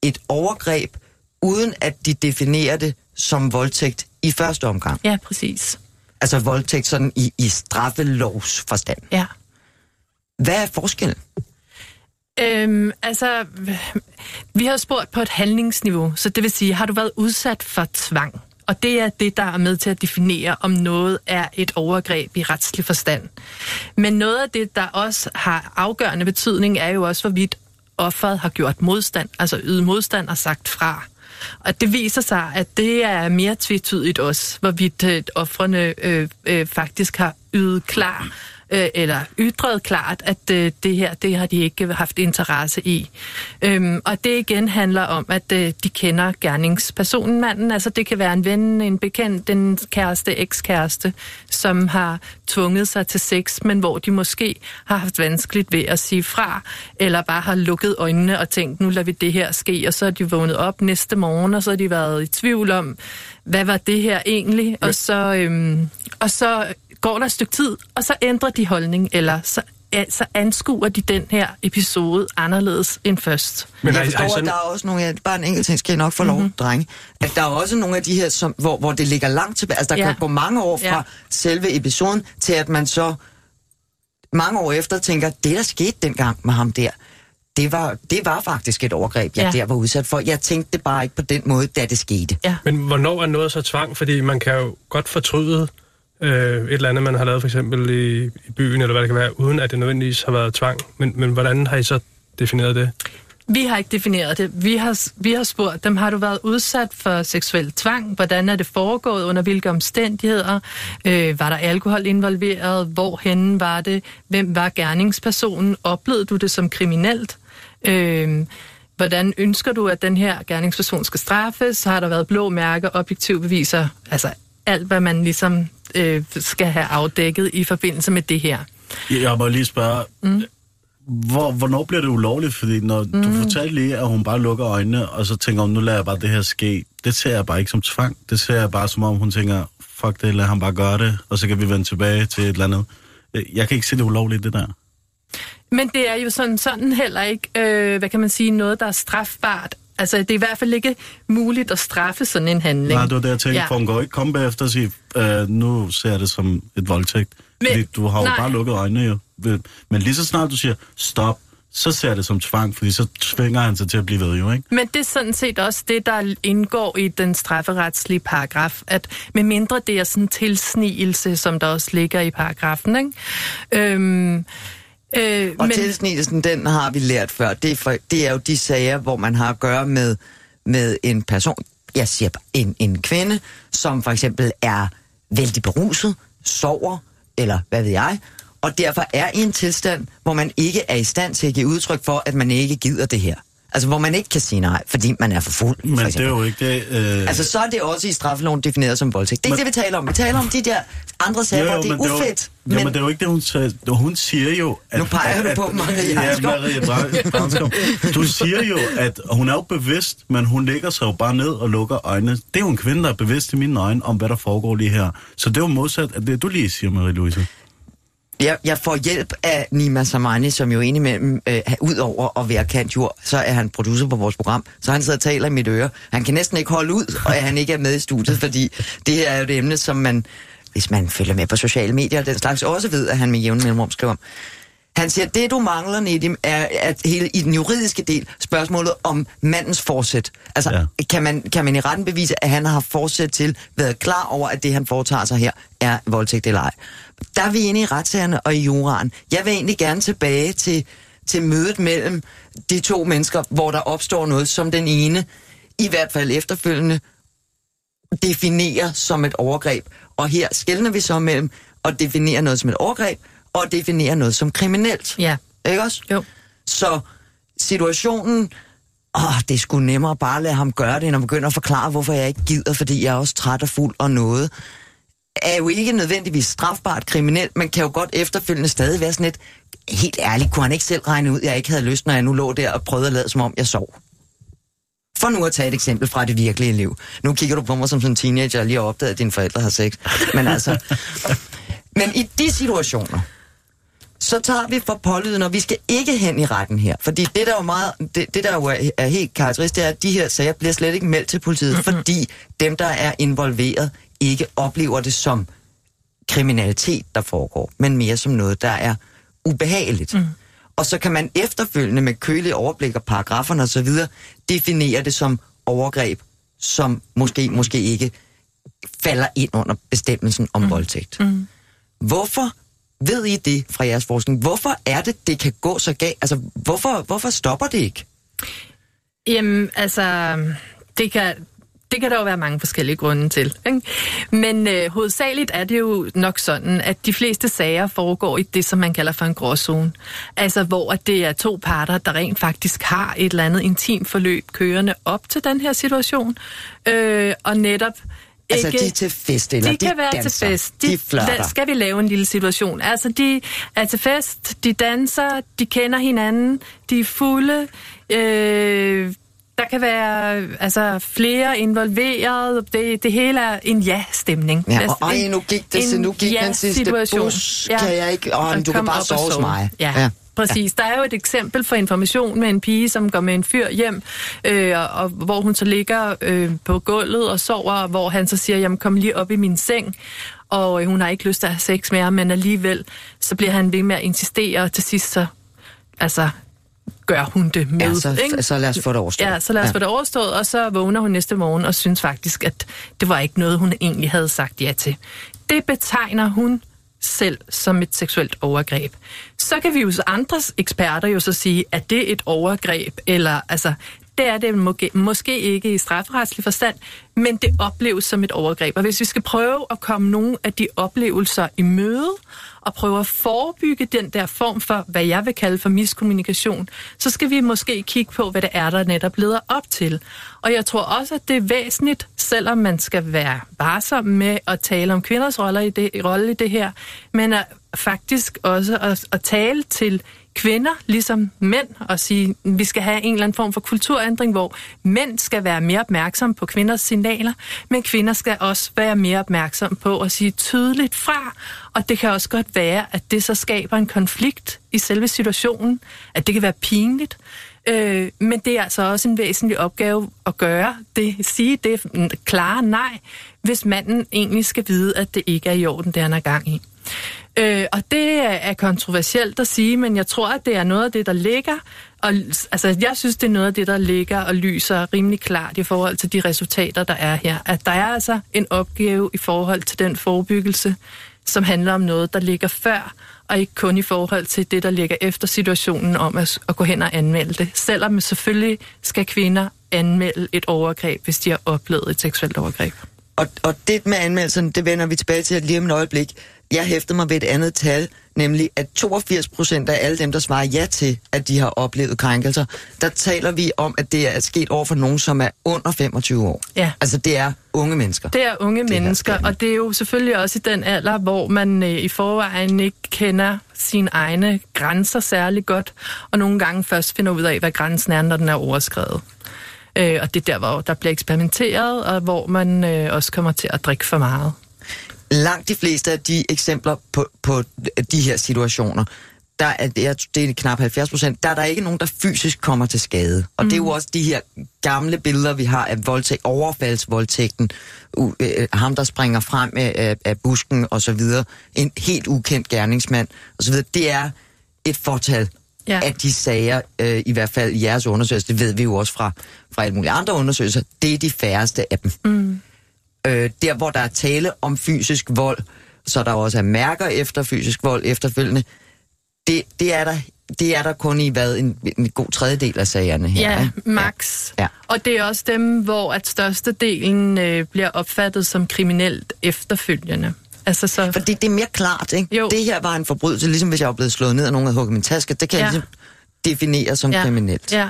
et overgreb, uden at de definerer det som voldtægt i første omgang. Ja, præcis. Altså voldtægt sådan i, i straffelovs forstand. Ja. Hvad er forskellen? Øhm, altså, vi har spurgt på et handlingsniveau, så det vil sige, har du været udsat for tvang? Og det er det, der er med til at definere, om noget er et overgreb i retslig forstand. Men noget af det, der også har afgørende betydning, er jo også, hvorvidt offeret har gjort modstand, altså ydet modstand og sagt fra. Og det viser sig, at det er mere tvetydigt også, hvorvidt øh, offrene øh, øh, faktisk har ydet klar øh, eller ytret klart, at øh, det her, det har de ikke haft interesse i. Øhm, og det igen handler om, at øh, de kender gerningspersonen, manden. Altså det kan være en ven, en bekendt, en kæreste, ekskæreste, som har tvunget sig til sex, men hvor de måske har haft vanskeligt ved at sige fra, eller bare har lukket øjnene og tænkt, nu lader vi det her ske, og så er de vågnet op næste morgen, og så har de været i tvivl om, hvad var det her egentlig? Og så, øhm, og så går der et stykke tid, og så ændrer de holdning, eller så så anskuer de den her episode anderledes end først. Men jeg forstår, sådan... at der er også nogle af, bare en enkelt ting skal jeg nok få lov, mm-hmm. drenge, at der er også nogle af de her, som, hvor, hvor det ligger langt tilbage, altså der ja. kan gå mange år fra ja. selve episoden, til at man så mange år efter tænker, det der skete dengang med ham der, det var, det var faktisk et overgreb, jeg ja. der var udsat for. Jeg tænkte det bare ikke på den måde, da det skete. Ja. Men hvornår er noget så tvang? Fordi man kan jo godt fortryde øh, et eller andet, man har lavet for eksempel i, i byen, eller hvad det kan være, uden at det nødvendigvis har været tvang. Men, men hvordan har I så defineret det? Vi har ikke defineret det. Vi har, vi har spurgt dem, har du været udsat for seksuel tvang? Hvordan er det foregået? Under hvilke omstændigheder? Øh, var der alkohol involveret? Hvorhen var det? Hvem var gerningspersonen? Oplevede du det som kriminelt? Øh, hvordan ønsker du, at den her gerningsperson skal straffes? Har der været blå mærker, objektive beviser? Altså alt, hvad man ligesom øh, skal have afdækket i forbindelse med det her. Jeg må lige spørge, mm. hvor, hvornår bliver det ulovligt? Fordi når mm. du fortalte lige, at hun bare lukker øjnene, og så tænker hun, nu lader jeg bare det her ske. Det ser jeg bare ikke som tvang. Det ser jeg bare som om, hun tænker, fuck det, lad ham bare gøre det, og så kan vi vende tilbage til et eller andet. Jeg kan ikke se det ulovligt, det der. Men det er jo sådan, sådan heller ikke, øh, hvad kan man sige, noget, der er strafbart Altså, det er i hvert fald ikke muligt at straffe sådan en handling. Nej, det var det, jeg tænkte, ja. for hun går ikke komme bagefter og sige, øh, nu ser det som et voldtægt. Men, fordi du har jo nej. bare lukket øjnene jo. Men lige så snart du siger, stop, så ser det som tvang, fordi så tvinger han sig til at blive ved jo, ikke? Men det er sådan set også det, der indgår i den strafferetslige paragraf, at med mindre det er sådan en tilsnigelse, som der også ligger i paragrafen, ikke? Øhm, Øh, og men... tilsnigelsen, den har vi lært før. Det er, for, det er jo de sager, hvor man har at gøre med, med en person, jeg siger en, en kvinde, som for eksempel er vældig beruset, sover, eller hvad ved jeg, og derfor er i en tilstand, hvor man ikke er i stand til at give udtryk for, at man ikke gider det her. Altså, hvor man ikke kan sige nej, fordi man er for fuld. Men for det er jo ikke det... Øh... Altså, så er det også i straffeloven defineret som voldtægt. Det er men... ikke det, vi taler om. Vi taler om de der andre sager, jo, jo, hvor det er ufedt. Jo, men... men det er jo ikke det, hun siger. Hun siger jo... At, nu peger at, du på Maria Ja, Maria Du siger jo, at hun er jo bevidst, men hun lægger sig jo bare ned og lukker øjnene. Det er jo en kvinde, der er bevidst i mine øjne om, hvad der foregår lige her. Så det er jo modsat af det, du lige siger, Marie-Louise. Jeg, jeg får hjælp af Nima Samani, som jo indimellem, øh, ud over at være kant jord, så er han producer på vores program, så han sidder og taler i mit øre. Han kan næsten ikke holde ud, og han ikke er med i studiet, fordi det her er jo et emne, som man, hvis man følger med på sociale medier, den slags også ved, at han med jævn mellemrum skriver om. Han siger, at det du mangler, Nedim, er at hele i den juridiske del spørgsmålet om mandens forsæt. Altså, ja. kan, man, kan man i retten bevise, at han har forsæt til, været klar over, at det han foretager sig her, er voldtægt eller ej? Der er vi inde i retssagerne og i juraen. Jeg vil egentlig gerne tilbage til, til mødet mellem de to mennesker, hvor der opstår noget, som den ene, i hvert fald efterfølgende, definerer som et overgreb. Og her skældner vi så mellem at definere noget som et overgreb, og definere noget som kriminelt. Ja. Ikke også? Jo. Så situationen, åh, det sgu nemmere bare at lade ham gøre det, end at begynde at forklare, hvorfor jeg ikke gider, fordi jeg er også træt og fuld og noget er jo ikke nødvendigvis strafbart kriminelt, men kan jo godt efterfølgende stadig være sådan et, helt ærligt, kunne han ikke selv regne ud, at jeg ikke havde lyst, når jeg nu lå der og prøvede at lade, som om jeg sov. For nu at tage et eksempel fra det virkelige liv. Nu kigger du på mig som sådan en teenager, og lige har opdaget, at dine forældre har sex. Men altså... Men i de situationer, så tager vi for pålyden, og vi skal ikke hen i retten her. Fordi det, der jo, meget, det, det der jo er, er helt karakteristisk, det er, at de her sager bliver slet ikke meldt til politiet, fordi dem, der er involveret, ikke oplever det som kriminalitet, der foregår, men mere som noget, der er ubehageligt. Mm. Og så kan man efterfølgende med kølige overblik og paragraferne osv. definere det som overgreb, som måske, måske ikke falder ind under bestemmelsen om mm. voldtægt. Mm. Hvorfor ved I det fra jeres forskning? Hvorfor er det, det kan gå så galt? Altså, hvorfor, hvorfor stopper det ikke? Jamen, altså, det kan, det kan der jo være mange forskellige grunde til. Ikke? Men øh, hovedsageligt er det jo nok sådan, at de fleste sager foregår i det, som man kalder for en gråzone. Altså hvor det er to parter, der rent faktisk har et eller andet intimt forløb kørende op til den her situation. Øh, og netop Altså, ikke, de er til fest, eller de, de kan være danser, til fest. De, de flirter. Skal vi lave en lille situation? Altså, de er til fest, de danser, de kender hinanden, de er fulde, øh, der kan være altså, flere involveret. Det, det hele er en ja-stemning. Ja, og ej, nu gik det, en nu gik ja den sidste bus, ja. kan jeg ikke, og du kan bare sove hos mig. Ja. ja. Præcis. Ja. Der er jo et eksempel for information med en pige, som går med en fyr hjem, øh, og, og hvor hun så ligger øh, på gulvet og sover, hvor han så siger, jamen kom lige op i min seng, og øh, hun har ikke lyst til at have sex med ham, men alligevel, så bliver han ved med at insistere, og til sidst så, altså, gør hun det med. Ja, så, ikke? så lad os få det overstået. Ja, så lad os ja. få det overstået, og så vågner hun næste morgen og synes faktisk, at det var ikke noget, hun egentlig havde sagt ja til. Det betegner hun selv som et seksuelt overgreb. Så kan vi jo andre eksperter jo så sige, at det er et overgreb, eller altså, det er det måske, måske ikke i strafferetslig forstand, men det opleves som et overgreb. Og hvis vi skal prøve at komme nogle af de oplevelser i møde, at prøve at forebygge den der form for, hvad jeg vil kalde for miskommunikation, så skal vi måske kigge på, hvad det er, der netop leder op til. Og jeg tror også, at det er væsentligt, selvom man skal være varsom med at tale om kvinders rolle i det, rolle i det her, men at faktisk også at, at tale til kvinder, ligesom mænd, og sige, at vi skal have en eller anden form for kulturændring, hvor mænd skal være mere opmærksomme på kvinders signaler, men kvinder skal også være mere opmærksomme på at sige tydeligt fra. Og det kan også godt være, at det så skaber en konflikt i selve situationen, at det kan være pinligt. Øh, men det er altså også en væsentlig opgave at gøre det, sige det klare nej, hvis manden egentlig skal vide, at det ikke er i orden, det han er gang i. Øh, og det er kontroversielt at sige, men jeg tror, at det er noget af det, der ligger. Og, altså, jeg synes, det er noget af det, der ligger og lyser rimelig klart i forhold til de resultater, der er her. At der er altså en opgave i forhold til den forebyggelse, som handler om noget, der ligger før, og ikke kun i forhold til det, der ligger efter situationen om at, at gå hen og anmelde det. Selvom selvfølgelig skal kvinder anmelde et overgreb, hvis de har oplevet et seksuelt overgreb. Og, og det med anmeldelsen, det vender vi tilbage til lige om et øjeblik jeg hæfter mig ved et andet tal, nemlig at 82 procent af alle dem, der svarer ja til, at de har oplevet krænkelser, der taler vi om, at det er sket over for nogen, som er under 25 år. Ja. Altså det er unge mennesker. Det er unge det mennesker, her, og det er jo selvfølgelig også i den alder, hvor man øh, i forvejen ikke kender sine egne grænser særlig godt, og nogle gange først finder ud af, hvad grænsen er, når den er overskrevet. Øh, og det er der, hvor der bliver eksperimenteret, og hvor man øh, også kommer til at drikke for meget langt de fleste af de eksempler på, på de her situationer, der er, det er, knap 70 procent, der er der ikke nogen, der fysisk kommer til skade. Og mm. det er jo mm. også de her gamle billeder, vi har af voldtægt, overfaldsvoldtægten, uh, ham der springer frem af, af, busken og så videre, en helt ukendt gerningsmand og så videre. Det er et fortal ja. af de sager, uh, i hvert fald i jeres undersøgelse, det ved vi jo også fra, fra alle mulige andre undersøgelser, det er de færreste af dem. Mm. Øh, der, hvor der er tale om fysisk vold, så der også er mærker efter fysisk vold efterfølgende, det, det er der det er der kun i hvad en, en god tredjedel af sagerne her. Ja, max. Ja. Og det er også dem, hvor at størstedelen øh, bliver opfattet som kriminelt efterfølgende. Altså så... Fordi det er mere klart, ikke? Jo. Det her var en forbrydelse, ligesom hvis jeg var blevet slået ned af nogen, der hugget min taske. Det kan ja. jeg ligesom definere som ja. kriminelt. Ja.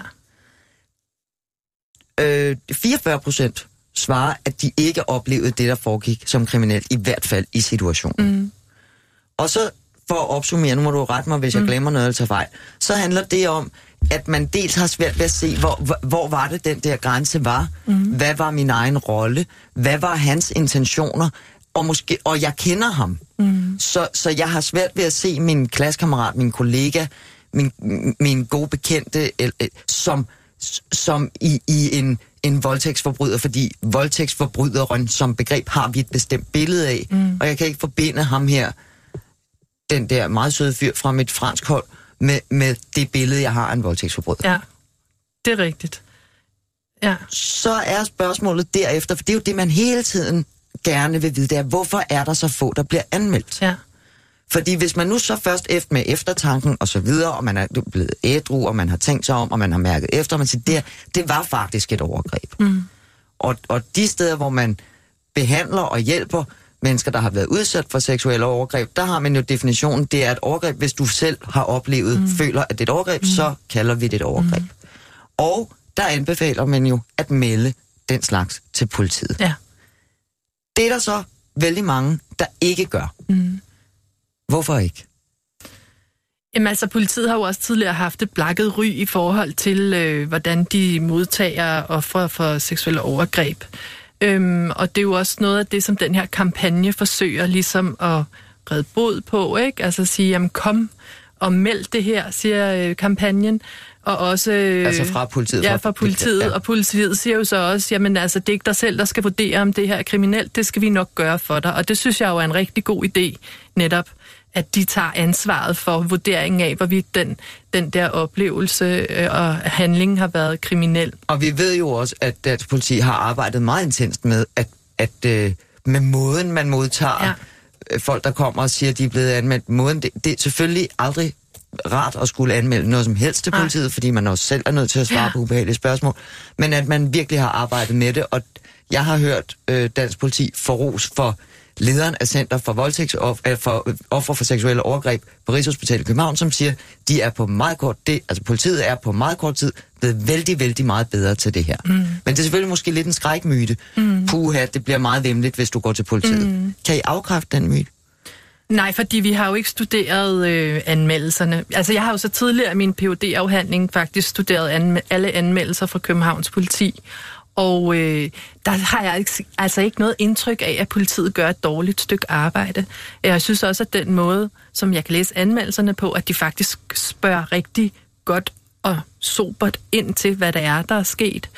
Øh, 44 procent svarer, at de ikke oplevede det, der foregik som kriminelt, i hvert fald i situationen. Mm. Og så for at opsummere, nu må du rette mig, hvis jeg mm. glemmer noget eller tager fejl, så handler det om, at man dels har svært ved at se, hvor, hvor, hvor var det, den der grænse var? Mm. Hvad var min egen rolle? Hvad var hans intentioner? Og, måske, og jeg kender ham. Mm. Så, så jeg har svært ved at se min klassekammerat, min kollega, min, min gode bekendte, som, som i, i en en voldtægtsforbryder, fordi voldtægtsforbryderen som begreb har vi et bestemt billede af, mm. og jeg kan ikke forbinde ham her, den der meget søde fyr fra mit fransk hold, med, med det billede, jeg har af en voldtægtsforbryder. Ja, det er rigtigt. Ja. Så er spørgsmålet derefter, for det er jo det, man hele tiden gerne vil vide, det er, hvorfor er der så få, der bliver anmeldt? Ja. Fordi hvis man nu så først efter med eftertanken og så videre, og man er blevet ædru, og man har tænkt sig om, og man har mærket efter, og man siger, det, det var faktisk et overgreb. Mm. Og, og de steder, hvor man behandler og hjælper mennesker, der har været udsat for seksuelle overgreb, der har man jo definitionen, det er et overgreb, hvis du selv har oplevet, mm. føler, at det er et overgreb, mm. så kalder vi det et overgreb. Mm. Og der anbefaler man jo at melde den slags til politiet. Ja. Det er der så vældig mange, der ikke gør. Mm. Hvorfor ikke? Jamen altså, politiet har jo også tidligere haft et blakket ry i forhold til, øh, hvordan de modtager ofre for seksuelle overgreb. Øhm, og det er jo også noget af det, som den her kampagne forsøger ligesom at redde bod på, ikke? Altså at sige, jamen kom og meld det her, siger øh, kampagnen. Og også, øh, altså fra politiet? Ja, fra politiet. Ja. Og politiet siger jo så også, jamen altså, det er ikke dig selv, der skal vurdere, om det her er kriminelt. Det skal vi nok gøre for dig. Og det synes jeg jo er en rigtig god idé, netop at de tager ansvaret for vurderingen af, hvorvidt den, den der oplevelse øh, og handling har været kriminel. Og vi ved jo også, at dansk politi har arbejdet meget intenst med, at, at øh, med måden, man modtager ja. Øh, folk, der kommer og siger, at de er blevet anmeldt. Måden, det, det er selvfølgelig aldrig rart at skulle anmelde noget som helst til politiet, Ej. fordi man også selv er nødt til at svare ja. på ubehagelige spørgsmål. Men at man virkelig har arbejdet med det, og jeg har hørt øh, dansk politi for ros for lederen af Center for, voldtægts, øh, for offer for seksuelle overgreb på Rigshospitalet i København, som siger, de er på meget kort, det, altså politiet er på meget kort tid blevet vældig, vældig meget bedre til det her. Mm. Men det er selvfølgelig måske lidt en skrækmyte. Mm. Puha, det bliver meget vemmeligt, hvis du går til politiet. Mm. Kan I afkræfte den myte? Nej, fordi vi har jo ikke studeret øh, anmeldelserne. Altså, jeg har jo så tidligere i min phd afhandling faktisk studeret anme- alle anmeldelser fra Københavns politi. Og øh, der har jeg altså ikke noget indtryk af, at politiet gør et dårligt stykke arbejde. Jeg synes også, at den måde, som jeg kan læse anmeldelserne på, at de faktisk spørger rigtig godt og sobert ind til, hvad der er, der er sket.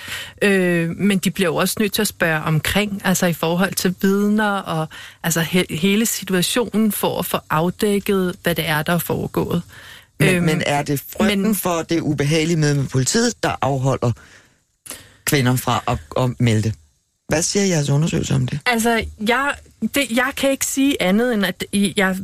Øh, men de bliver jo også nødt til at spørge omkring, altså i forhold til vidner og altså he- hele situationen for at få afdækket, hvad det er, der er foregået. Men, øhm, men er det frygten men, for det ubehagelige med, med politiet, der afholder kvinder fra at, at melde det? Hvad siger jeres undersøgelse om det? Altså, jeg, det, jeg kan ikke sige andet end, at jeg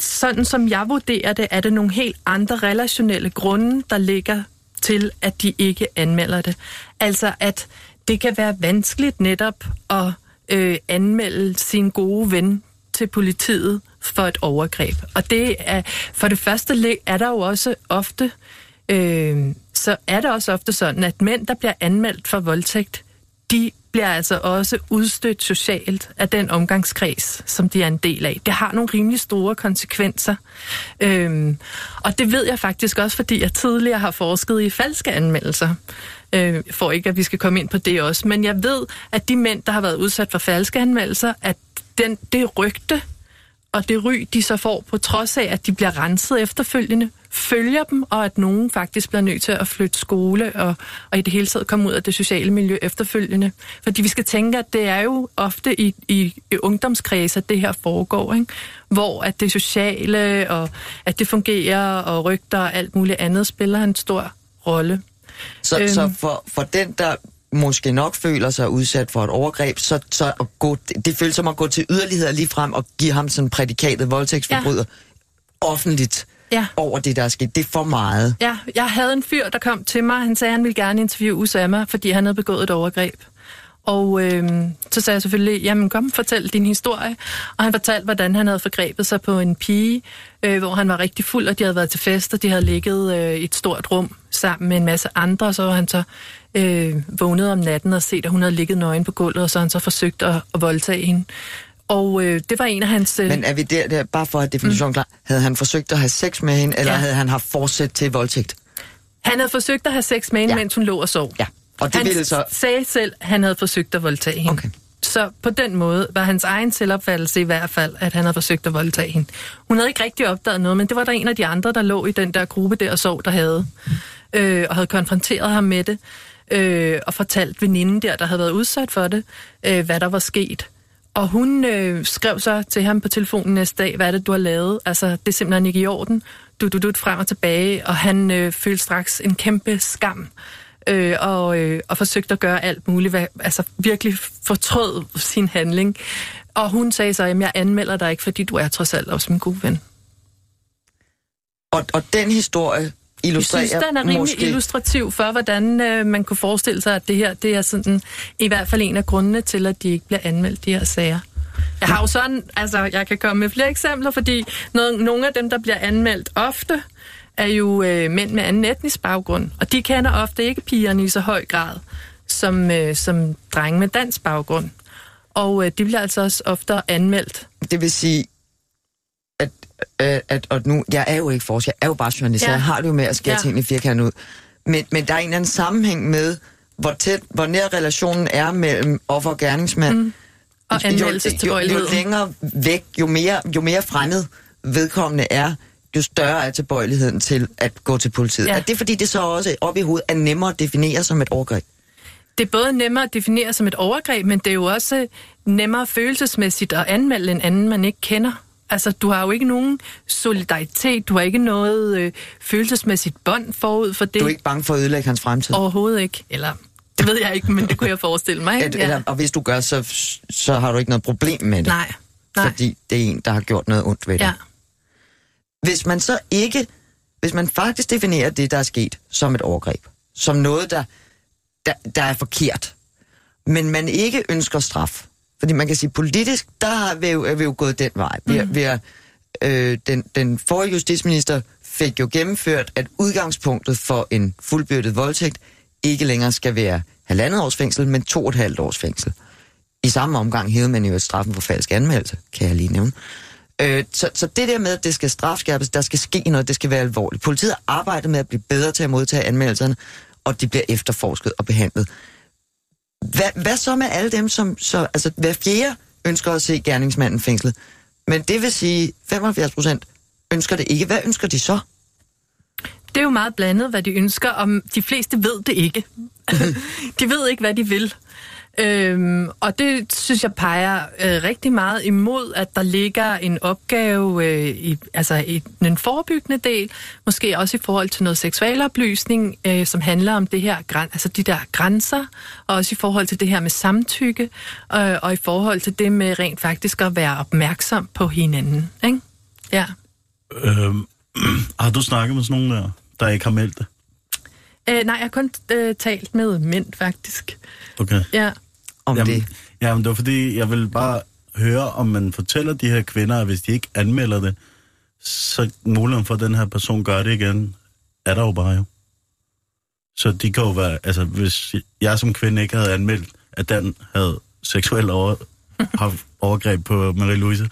sådan som jeg vurderer det, er det nogle helt andre relationelle grunde, der ligger til, at de ikke anmelder det. Altså, at det kan være vanskeligt netop at øh, anmelde sin gode ven til politiet for et overgreb. Og det er, for det første er der jo også ofte, øh, så er det også ofte sådan, at mænd, der bliver anmeldt for voldtægt, de bliver altså også udstødt socialt af den omgangskreds, som de er en del af. Det har nogle rimelig store konsekvenser. Øhm, og det ved jeg faktisk også, fordi jeg tidligere har forsket i falske anmeldelser. Øh, for ikke, at vi skal komme ind på det også. Men jeg ved, at de mænd, der har været udsat for falske anmeldelser, at den, det rygte, og det ry, de så får, på trods af, at de bliver renset efterfølgende, følger dem, og at nogen faktisk bliver nødt til at flytte skole og, og i det hele taget komme ud af det sociale miljø efterfølgende. Fordi vi skal tænke, at det er jo ofte i, i, i ungdomskreds, at det her foregår, ikke? hvor at det sociale og at det fungerer, og rygter og alt muligt andet spiller en stor rolle. Så, øhm, så for, for den, der måske nok føler sig udsat for et overgreb, så, så at gå, det føles som at gå til yderligheder lige frem og give ham sådan prædikatet voldtægtsforbryder ja. offentligt ja. over det, der er sket. Det er for meget. Ja, jeg havde en fyr, der kom til mig. Han sagde, at han ville gerne interviewe Usama, fordi han havde begået et overgreb. Og øh, så sagde jeg selvfølgelig, jamen kom, fortæl din historie. Og han fortalte, hvordan han havde forgrebet sig på en pige, øh, hvor han var rigtig fuld, og de havde været til fest, og de havde ligget øh, i et stort rum sammen med en masse andre, og så var han så øh, vågnet om natten og set, at hun havde ligget nøgen på gulvet, og så han så forsøgt at, at voldtage hende. Og øh, det var en af hans... Øh... Men er vi der, der bare for at definitionen mm. klar, havde han forsøgt at have sex med hende, eller ja. havde han haft forsæt til voldtægt? Han havde forsøgt at have sex med hende, ja. mens hun lå og sov. Ja. Og det han ville så... sagde selv, at han havde forsøgt at voldtage hende. Okay. Så på den måde var hans egen selvopfattelse i hvert fald, at han havde forsøgt at voldtage hende. Hun havde ikke rigtig opdaget noget, men det var der en af de andre, der lå i den der gruppe der og sov, der havde. Øh, og havde konfronteret ham med det. Øh, og fortalt veninden der, der havde været udsat for det, øh, hvad der var sket. Og hun øh, skrev så til ham på telefonen næste dag, hvad er det, du har lavet? Altså, det er simpelthen ikke i orden. Du, du, du, frem og tilbage. Og han øh, følte straks en kæmpe skam. Øh, og, øh, og forsøgte at gøre alt muligt. Hvad, altså, virkelig fortrød sin handling. Og hun sagde så, at jeg anmelder dig ikke, fordi du er trods alt også min gode ven. Og, og den historie illustrerer Jeg synes, den er rimelig måske... illustrativ for, hvordan øh, man kunne forestille sig, at det her det er sådan, i hvert fald en af grundene til, at de ikke bliver anmeldt, de her sager. Jeg har jo sådan, altså jeg kan komme med flere eksempler, fordi noget, nogle af dem, der bliver anmeldt ofte, er jo øh, mænd med anden etnisk baggrund, og de kender ofte ikke pigerne i så høj grad, som, øh, som drenge med dansk baggrund. Og øh, de bliver altså også ofte anmeldt. Det vil sige, øh, at, og nu, jeg er jo ikke forsker, jeg er jo bare journalist, ja. jeg har det jo med at skære ja. tingene firkantet ud. Men, men der er en eller anden sammenhæng med, hvor tæt, hvor nær relationen er mellem offer og gerningsmand. Mm. Og. Jo, jo, jo længere væk, jo mere, jo mere fremmed vedkommende er, jo større er tilbøjeligheden til at gå til politiet. Ja. Er det fordi, det så også op i hovedet er nemmere at definere som et overgreb? Det er både nemmere at definere som et overgreb, men det er jo også nemmere følelsesmæssigt at anmelde en anden, man ikke kender. Altså, du har jo ikke nogen solidaritet, du har ikke noget øh, følelsesmæssigt bånd forud for det. Du er ikke bange for at ødelægge hans fremtid? Overhovedet ikke. Eller, det ved jeg ikke, men det kunne jeg forestille mig. Ikke? Ja. Eller, og hvis du gør, så, så har du ikke noget problem med det? Nej. Nej. Fordi det er en, der har gjort noget ondt ved det. Ja. Hvis man så ikke, hvis man faktisk definerer det, der er sket, som et overgreb, som noget, der, der, der er forkert, men man ikke ønsker straf, fordi man kan sige, politisk, der er vi jo, er vi jo gået den vej. Vi, mm. vi er, øh, den, den forrige justitsminister fik jo gennemført, at udgangspunktet for en fuldbyrdet voldtægt ikke længere skal være halvandet års fængsel, men to og et halvt års fængsel. I samme omgang hævede man jo et straffen for falsk anmeldelse, kan jeg lige nævne. Øh, så, så det der med, at det skal strafskærpes, der skal ske noget, det skal være alvorligt. Politiet har arbejdet med at blive bedre til at modtage anmeldelserne, og de bliver efterforsket og behandlet. Hvad, hvad så med alle dem, som så, altså hver fjerde ønsker at se gerningsmanden fængslet? Men det vil sige, 75 procent ønsker det ikke. Hvad ønsker de så? Det er jo meget blandet, hvad de ønsker, og de fleste ved det ikke. de ved ikke, hvad de vil. Øhm, og det synes jeg peger øh, rigtig meget imod, at der ligger en opgave øh, i, altså i den forebyggende del, måske også i forhold til noget seksualoplysning, øh, som handler om det her, altså de der grænser, og også i forhold til det her med samtykke, øh, og i forhold til det med rent faktisk at være opmærksom på hinanden. Ikke? Ja. Øhm, har du snakket med sådan nogen der, der ikke har meldt det? Øh, nej, jeg har kun øh, talt med mænd, faktisk. Okay. Ja. Om jamen, det. Jamen, det var fordi, jeg vil bare høre, om man fortæller de her kvinder, at hvis de ikke anmelder det, så muligheden for, at den her person gør det igen, er der jo bare jo. Så de kan jo være, altså hvis jeg som kvinde ikke havde anmeldt, at den havde seksuel over, haft overgreb på Marie-Louise,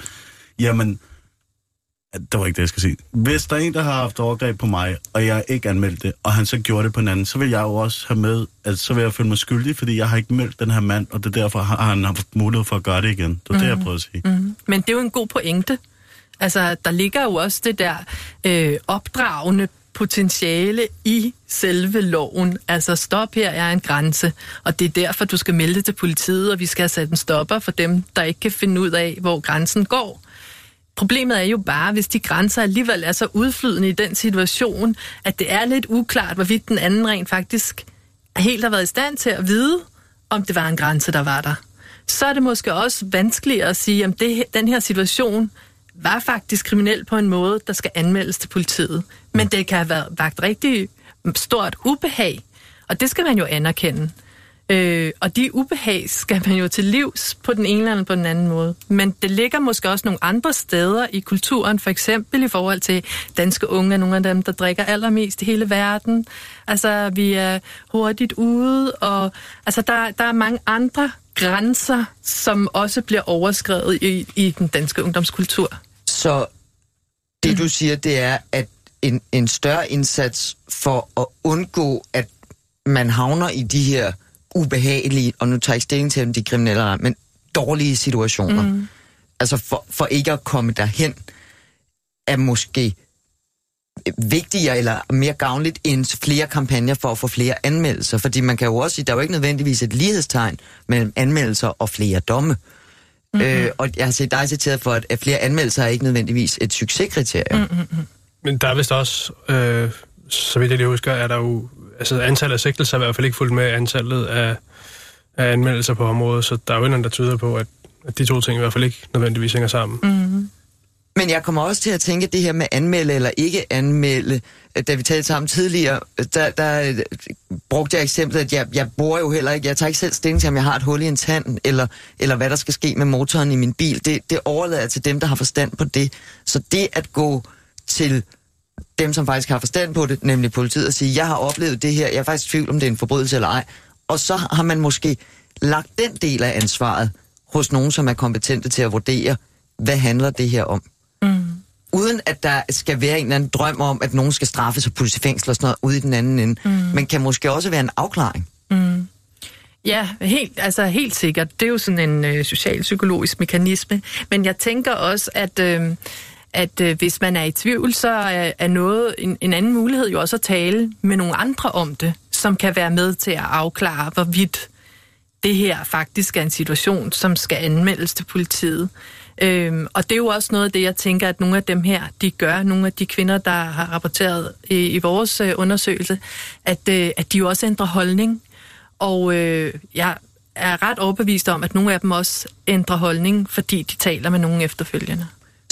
jamen, det var ikke det, jeg skal sige. Hvis der er en, der har haft overgreb på mig, og jeg ikke anmeldt det, og han så gjorde det på en anden, så vil jeg jo også have med, at så vil jeg føle mig skyldig, fordi jeg har ikke meldt den her mand, og det er derfor, har han haft mulighed for at gøre det igen. Det er mm. det, jeg prøver at sige. Mm. Men det er jo en god pointe. Altså, der ligger jo også det der øh, opdragende potentiale i selve loven. Altså, stop her er en grænse, og det er derfor, du skal melde det til politiet, og vi skal have sat en stopper for dem, der ikke kan finde ud af, hvor grænsen går. Problemet er jo bare, hvis de grænser alligevel er så udflydende i den situation, at det er lidt uklart, hvorvidt den anden rent faktisk helt har været i stand til at vide, om det var en grænse, der var der. Så er det måske også vanskeligt at sige, om det, den her situation var faktisk kriminel på en måde, der skal anmeldes til politiet. Men det kan have været vagt rigtig stort ubehag, og det skal man jo anerkende. Øh, og de ubehag skal man jo til livs på den ene eller på den anden måde. Men det ligger måske også nogle andre steder i kulturen, for eksempel i forhold til danske unge, er nogle af dem, der drikker allermest i hele verden. Altså, vi er hurtigt ude, og altså, der, der er mange andre grænser, som også bliver overskrevet i, i den danske ungdomskultur. Så det du siger, det er, at en, en større indsats for at undgå, at man havner i de her ubehagelige, og nu tager jeg ikke stilling til, om de kriminelle men dårlige situationer. Mm. Altså for, for ikke at komme derhen, er måske vigtigere eller mere gavnligt end flere kampagner for at få flere anmeldelser. Fordi man kan jo også sige, der er jo ikke nødvendigvis et lighedstegn mellem anmeldelser og flere domme. Mm-hmm. Øh, og jeg har set dig citeret for, at flere anmeldelser er ikke nødvendigvis et succeskriterie. Mm-hmm. Men der er vist også, øh, så vidt jeg lige husker, er der jo altså antallet af sigtelser er i hvert fald ikke fuldt med antallet af, af anmeldelser på området, så der er jo en der tyder på, at, at de to ting i hvert fald ikke nødvendigvis hænger sammen. Mm-hmm. Men jeg kommer også til at tænke det her med anmelde eller ikke anmelde. Da vi talte sammen tidligere, der, der brugte jeg eksemplet, at jeg, jeg bor jo heller ikke, jeg tager ikke selv stilling til, om jeg har et hul i en tand, eller, eller hvad der skal ske med motoren i min bil. Det, det overlader jeg til dem, der har forstand på det. Så det at gå til dem, som faktisk har forstand på det, nemlig politiet, og sige, jeg har oplevet det her, jeg er faktisk i tvivl, om det er en forbrydelse eller ej. Og så har man måske lagt den del af ansvaret hos nogen, som er kompetente til at vurdere, hvad handler det her om. Mm. Uden at der skal være en eller anden drøm om, at nogen skal straffes og puttes i fængsel og sådan noget ude i den anden ende. Mm. Men kan måske også være en afklaring. Mm. Ja, helt, altså helt sikkert. Det er jo sådan en øh, social-psykologisk mekanisme. Men jeg tænker også, at... Øh, at øh, hvis man er i tvivl, så er, er noget en, en anden mulighed jo også at tale med nogle andre om det, som kan være med til at afklare, hvorvidt det her faktisk er en situation, som skal anmeldes til politiet. Øhm, og det er jo også noget af det, jeg tænker, at nogle af dem her, de gør, nogle af de kvinder, der har rapporteret i, i vores øh, undersøgelse, at, øh, at de jo også ændrer holdning. Og øh, jeg er ret overbevist om, at nogle af dem også ændrer holdning, fordi de taler med nogen efterfølgende.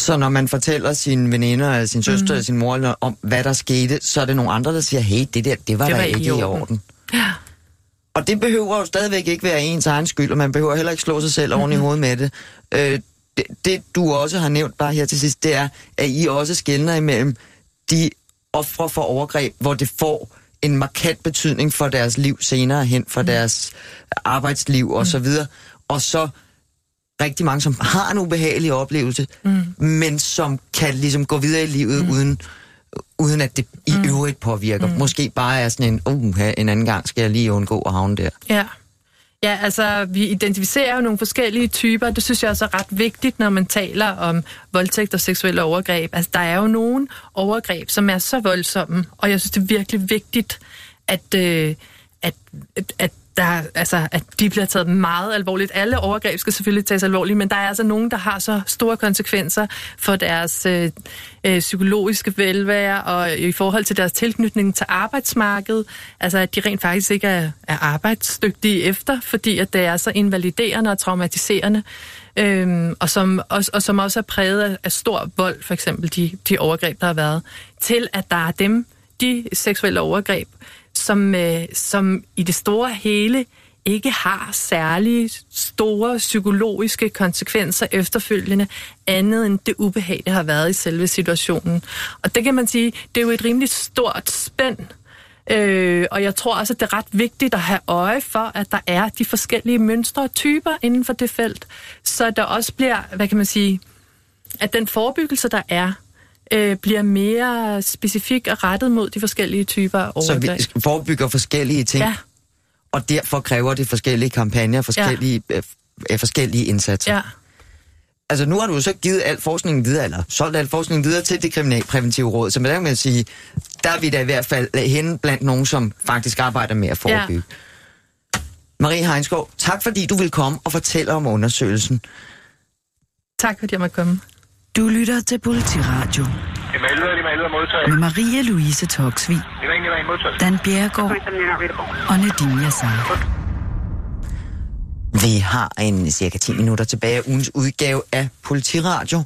Så når man fortæller sine veninder, sin søster mm. eller sin mor om, hvad der skete, så er det nogle andre, der siger, hey, det der, det var, det var der ikke i orden. I orden. Ja. Og det behøver jo stadigvæk ikke være ens egen skyld, og man behøver heller ikke slå sig selv mm-hmm. oven i hovedet med det. Øh, det. Det, du også har nævnt bare her til sidst, det er, at I også skældner imellem de ofre for overgreb, hvor det får en markant betydning for deres liv senere hen, for mm. deres arbejdsliv og mm. så videre. Og så rigtig mange, som har en ubehagelig oplevelse, mm. men som kan ligesom gå videre i livet mm. uden, uden at det i mm. øvrigt påvirker. Mm. Måske bare er sådan en, uh, en anden gang skal jeg lige undgå at havne der. Ja. Ja, altså vi identificerer jo nogle forskellige typer. Det synes jeg også er ret vigtigt, når man taler om voldtægt og seksuelle overgreb. Altså der er jo nogle overgreb, som er så voldsomme, og jeg synes, det er virkelig vigtigt, at, øh, at, at der, altså, at de bliver taget meget alvorligt. Alle overgreb skal selvfølgelig tages alvorligt, men der er altså nogen, der har så store konsekvenser for deres øh, øh, psykologiske velvære og øh, i forhold til deres tilknytning til arbejdsmarkedet. Altså, at de rent faktisk ikke er, er arbejdsdygtige efter, fordi at det er så invaliderende og traumatiserende. Øhm, og, som og, og som også er præget af, af stor vold, for eksempel de, de overgreb, der har været, til at der er dem, de seksuelle overgreb, som, øh, som i det store hele ikke har særlige store psykologiske konsekvenser efterfølgende, andet end det ubehag, det har været i selve situationen. Og det kan man sige, det er jo et rimelig stort spænd, Øh, og jeg tror også, at det er ret vigtigt at have øje for, at der er de forskellige mønstre og typer inden for det felt, så der også bliver, hvad kan man sige, at den forebyggelse, der er, øh, bliver mere specifik og rettet mod de forskellige typer overgreb. Så vi forebygger forskellige ting? Ja. Og derfor kræver det forskellige kampagner, forskellige, ja. øh, forskellige indsatser? Ja. Altså nu har du så givet al forskningen videre, eller solgt al forskningen videre til det kriminalpræventive råd, så man kan man sige, der er vi da i hvert fald hen blandt nogen, som faktisk arbejder med at forebygge. Ja. Marie Heinskov, tak fordi du vil komme og fortælle om undersøgelsen. Tak fordi jeg måtte komme. Du lytter til Politiradio. Med Maria Louise Toksvig. Dan Bjergård og Nadine Yassar. Vi har en cirka 10 minutter tilbage af ugens udgave af Politiradio.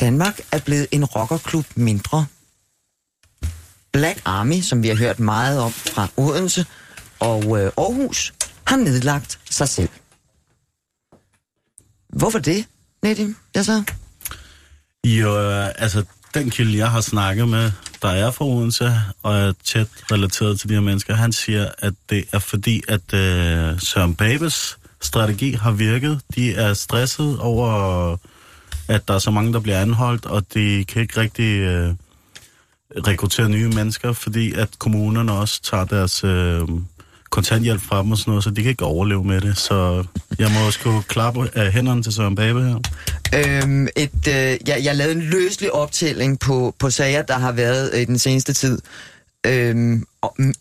Danmark er blevet en rockerklub mindre. Black Army, som vi har hørt meget om fra Odense og øh, Aarhus, har nedlagt sig selv. Hvorfor det, Nedim? Jeg så? Jo, øh, altså den kilde, jeg har snakket med, der er fra Odense, og er tæt relateret til de her mennesker, han siger, at det er fordi, at øh, Søren Babes strategi har virket. De er stresset over, at der er så mange, der bliver anholdt, og de kan ikke rigtig øh, rekruttere nye mennesker, fordi at kommunerne også tager deres... Øh, kontanthjælp fra dem og sådan noget, så de kan ikke overleve med det. Så jeg må også kunne klappe af hænderne til Søren Babe her. Øhm, et, øh, jeg, jeg lavede en løslig optælling på, på sager, der har været øh, i den seneste tid øh,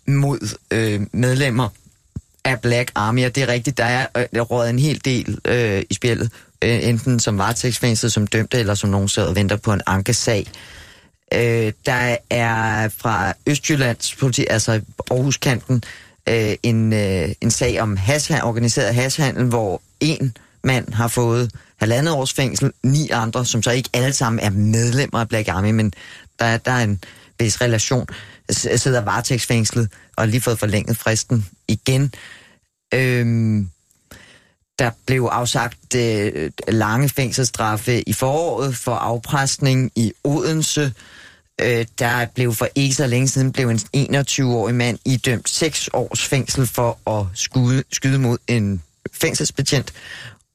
mod øh, medlemmer af Black Army, og det er rigtigt, der er, øh, der en hel del øh, i spillet, øh, enten som varetægtsfængslet, som dømte, eller som nogen sidder og venter på en ankesag. Øh, der er fra Østjyllands politi, altså Aarhuskanten, øh, Øh, en, øh, en sag om hash, organiseret hashhandel, hvor en mand har fået halvandet års fængsel, ni andre, som så ikke alle sammen er medlemmer af Black Army, men der, der er en vis relation, sidder varetægtsfængslet og har lige fået forlænget fristen igen. Øhm, der blev afsagt øh, lange fængselsstraffe i foråret for afpresning i Odense. Øh, der blev for ikke så længe siden blev en 21-årig mand idømt 6 års fængsel for at skyde, skyde mod en fængselsbetjent.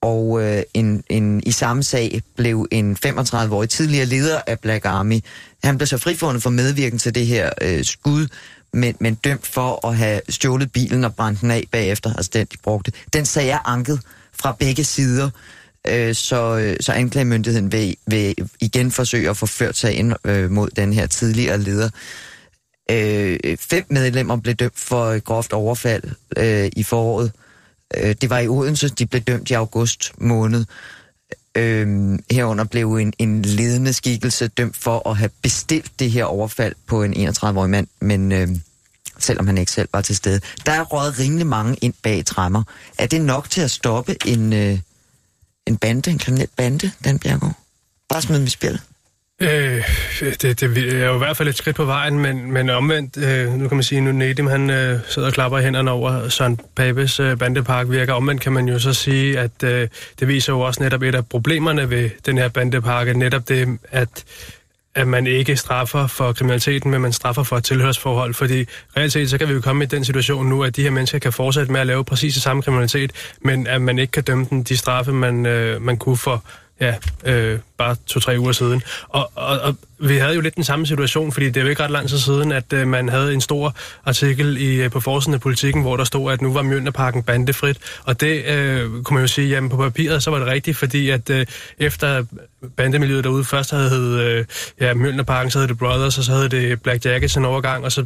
Og øh, en, en, i samme sag blev en 35-årig tidligere leder af Black Army. Han blev så frifundet for medvirken til det her øh, skud, men, men dømt for at have stjålet bilen og brændt den af bagefter, altså den, de brugte. Den sag er anket fra begge sider, øh, så, øh, så anklagemyndigheden vil, vil igen forsøge at få ført sagen øh, mod den her tidligere leder. Øh, fem medlemmer blev dømt for groft overfald øh, i foråret. Øh, det var i Odense, de blev dømt i august måned. øh, herunder blev en, en ledende skikkelse dømt for at have bestilt det her overfald på en 31-årig mand, men øh, selvom han ikke selv var til stede. Der er røget rimelig mange ind bag træmmer. Er det nok til at stoppe en, øh, en bande, en kriminel bande, Dan Bjergård? Bare smid dem i spil. Øh, det, det er jo i hvert fald et skridt på vejen, men, men omvendt, øh, nu kan man sige, nu Nedim han øh, sidder og klapper i hænderne over Søren Papes øh, bandepark virker. Omvendt kan man jo så sige, at øh, det viser jo også netop et af problemerne ved den her bandepark, netop det, at at man ikke straffer for kriminaliteten, men man straffer for et tilhørsforhold. Fordi reelt set, så kan vi jo komme i den situation nu, at de her mennesker kan fortsætte med at lave præcis det samme kriminalitet, men at man ikke kan dømme dem de straffe, man, øh, man kunne for ja, øh, bare to-tre uger siden. Og, og, og vi havde jo lidt den samme situation, fordi det er jo ikke ret lang tid siden, at øh, man havde en stor artikel i, øh, på forsiden af politikken, hvor der stod, at nu var Mjølnerparken bandefrit. Og det øh, kunne man jo sige, jamen på papiret, så var det rigtigt, fordi at øh, efter bandemiljøet derude først havde hed, øh, ja, Mjølnerparken, så havde det Brothers, og så havde det Black Jackets en overgang, og så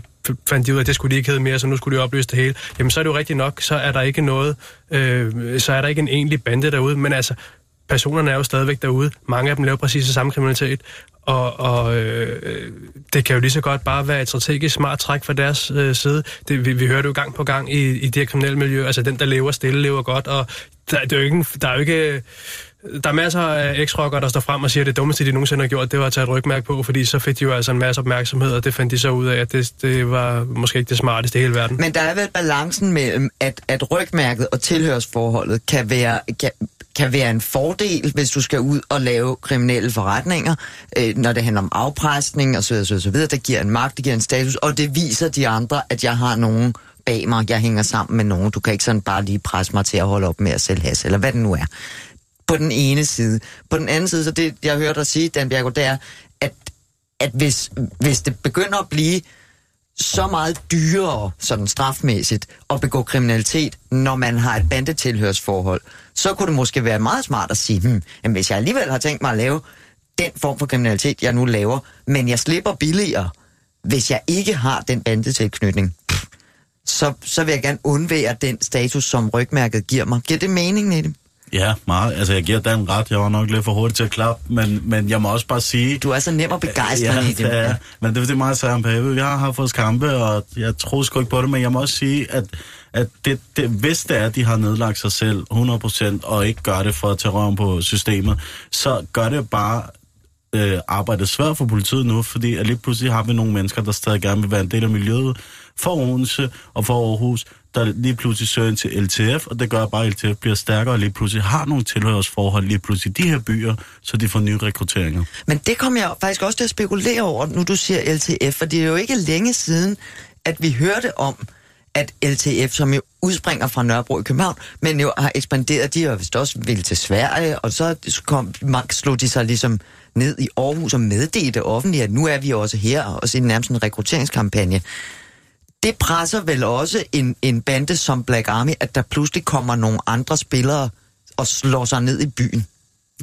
fandt de ud af, at det skulle de ikke hedde mere, så nu skulle de opløse det hele. Jamen så er det jo rigtigt nok, så er der ikke noget, øh, så er der ikke en egentlig bande derude, men altså personerne er jo stadigvæk derude. Mange af dem laver præcis det samme kriminalitet, og, og øh, det kan jo lige så godt bare være et strategisk smart træk fra deres øh, side. Det, vi, vi hører det jo gang på gang i, i det her kriminelle miljø. Altså den, der lever stille, lever godt, og der, det er jo ikke, der er jo ikke... Der er masser af eks der står frem og siger, at det dummeste, de nogensinde har gjort, det var at tage et rygmærke på, fordi så fik de jo altså en masse opmærksomhed, og det fandt de så ud af, at det, det var måske ikke det smarteste i hele verden. Men der er vel balancen mellem, at, at rygmærket og tilhørsforholdet kan være, kan, kan være en fordel, hvis du skal ud og lave kriminelle forretninger, øh, når det handler om afpresning og så videre, så videre. Det giver en magt, det giver en status, og det viser de andre, at jeg har nogen bag mig, jeg hænger sammen med nogen. Du kan ikke sådan bare lige presse mig til at holde op med at sælge has, eller hvad det nu er. På den ene side. På den anden side, så det, jeg hørte dig sige, Dan Bjergo, det er, at, at hvis, hvis det begynder at blive så meget dyrere, sådan strafmæssigt, at begå kriminalitet, når man har et bandetilhørsforhold, så kunne det måske være meget smart at sige, hmm, jamen, hvis jeg alligevel har tænkt mig at lave den form for kriminalitet, jeg nu laver, men jeg slipper billigere, hvis jeg ikke har den bandetilknytning, så, så vil jeg gerne undvære den status, som rygmærket giver mig. Giver det mening i det? Ja, meget. Altså, jeg giver den ret. Jeg var nok lidt for hurtig til at klappe, men, men jeg må også bare sige... Du er så nem og begejstret ja, i det. Ja, men det, det er meget særligt Pape. Jeg har haft vores kampe, og jeg tror sgu ikke på det, men jeg må også sige, at, at det, det, hvis det er, at de har nedlagt sig selv 100% og ikke gør det for at tage røven på systemet, så gør det bare øh, arbejdet svært for politiet nu, fordi at lige pludselig har vi nogle mennesker, der stadig gerne vil være en del af miljøet for Odense og for Aarhus, der lige pludselig søger ind til LTF, og det gør bare, at LTF bliver stærkere og lige pludselig har nogle tilhørsforhold lige pludselig de her byer, så de får nye rekrutteringer. Men det kommer jeg faktisk også til at spekulere over, nu du siger LTF, for det er jo ikke længe siden, at vi hørte om, at LTF, som jo udspringer fra Nørrebro i København, men jo har ekspanderet, de har vist også vil til Sverige, og så kom, slog de sig ligesom ned i Aarhus og meddelte offentligt, at nu er vi også her, og så nærmest en rekrutteringskampagne det presser vel også en, en bande som Black Army, at der pludselig kommer nogle andre spillere og slår sig ned i byen.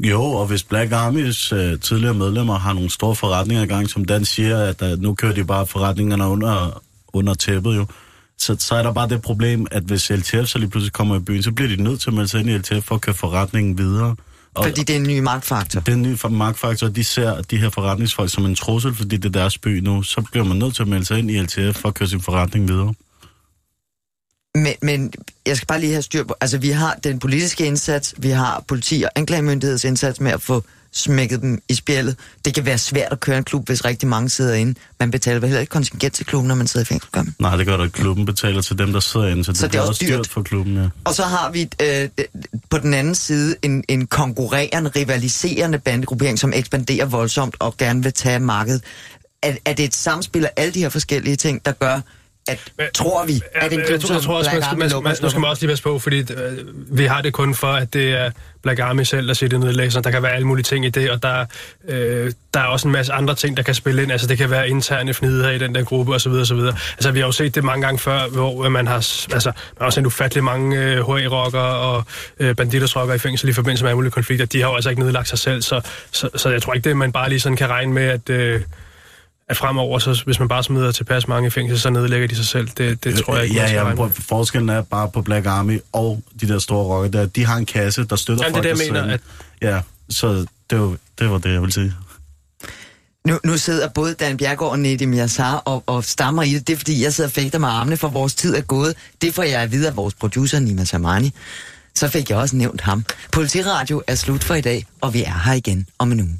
Jo, og hvis Black Armys øh, tidligere medlemmer har nogle store forretninger i gang, som Dan siger, at øh, nu kører de bare forretningerne under, under tæppet jo, så, så er der bare det problem, at hvis LTF så lige pludselig kommer i byen, så bliver de nødt til at melde sig ind i LTF for at køre forretningen videre. Og, fordi det er en ny magtfaktor. Det er en ny magtfaktor, og de ser de her forretningsfolk som en trussel, fordi det er deres by nu. Så bliver man nødt til at melde sig ind i LTF for at køre sin forretning videre. Men, men jeg skal bare lige have styr på, altså vi har den politiske indsats, vi har politi- og anklagemyndigheds indsats med at få smækket dem i spjældet. Det kan være svært at køre en klub, hvis rigtig mange sidder inde. Man betaler vel heller ikke kontingent til klubben, når man sidder i fængsel, gør Nej, det gør der Klubben betaler til dem, der sidder inde, så det, så det er også dyrt. dyrt for klubben, ja. Og så har vi øh, på den anden side en, en konkurrerende, rivaliserende bandegruppering, som ekspanderer voldsomt og gerne vil tage markedet. Er, er det et samspil af alle de her forskellige ting, der gør, at, men, tror vi, at en klub jeg, jeg tror også, man skal, man, skal også lige passe på, fordi øh, vi har det kun for, at det er Black Army selv, der siger det nedlæggelser. Der kan være alle mulige ting i det, og der, øh, der er også en masse andre ting, der kan spille ind. Altså, det kan være interne fnider i den der gruppe, osv. osv. Altså, vi har jo set det mange gange før, hvor man har, altså, man har også en ufattelig mange øh, HA-rockere og øh, banditersrockere i fængsel i forbindelse med alle mulige konflikter. De har jo altså ikke nedlagt sig selv, så, så, så jeg tror ikke, det man bare lige sådan kan regne med, at... Øh, at fremover, så hvis man bare smider tilpas mange i fængsel, så nedlægger de sig selv. Det, det tror jeg ikke, Ja, ja, men forskellen er bare på Black Army og de der store rocker, der, de har en kasse, der støtter Jamen, folk, det er det, jeg mener, at... Ja, så det, var, det var det, jeg ville sige. Nu, nu sidder både Dan Bjergård og Nedim Yassar og, og stammer i det. Det er, fordi jeg sidder og fægter med armene, for vores tid er gået. Det får jeg at vide af vores producer, Nima Samani. Så fik jeg også nævnt ham. Politiradio er slut for i dag, og vi er her igen om en uge.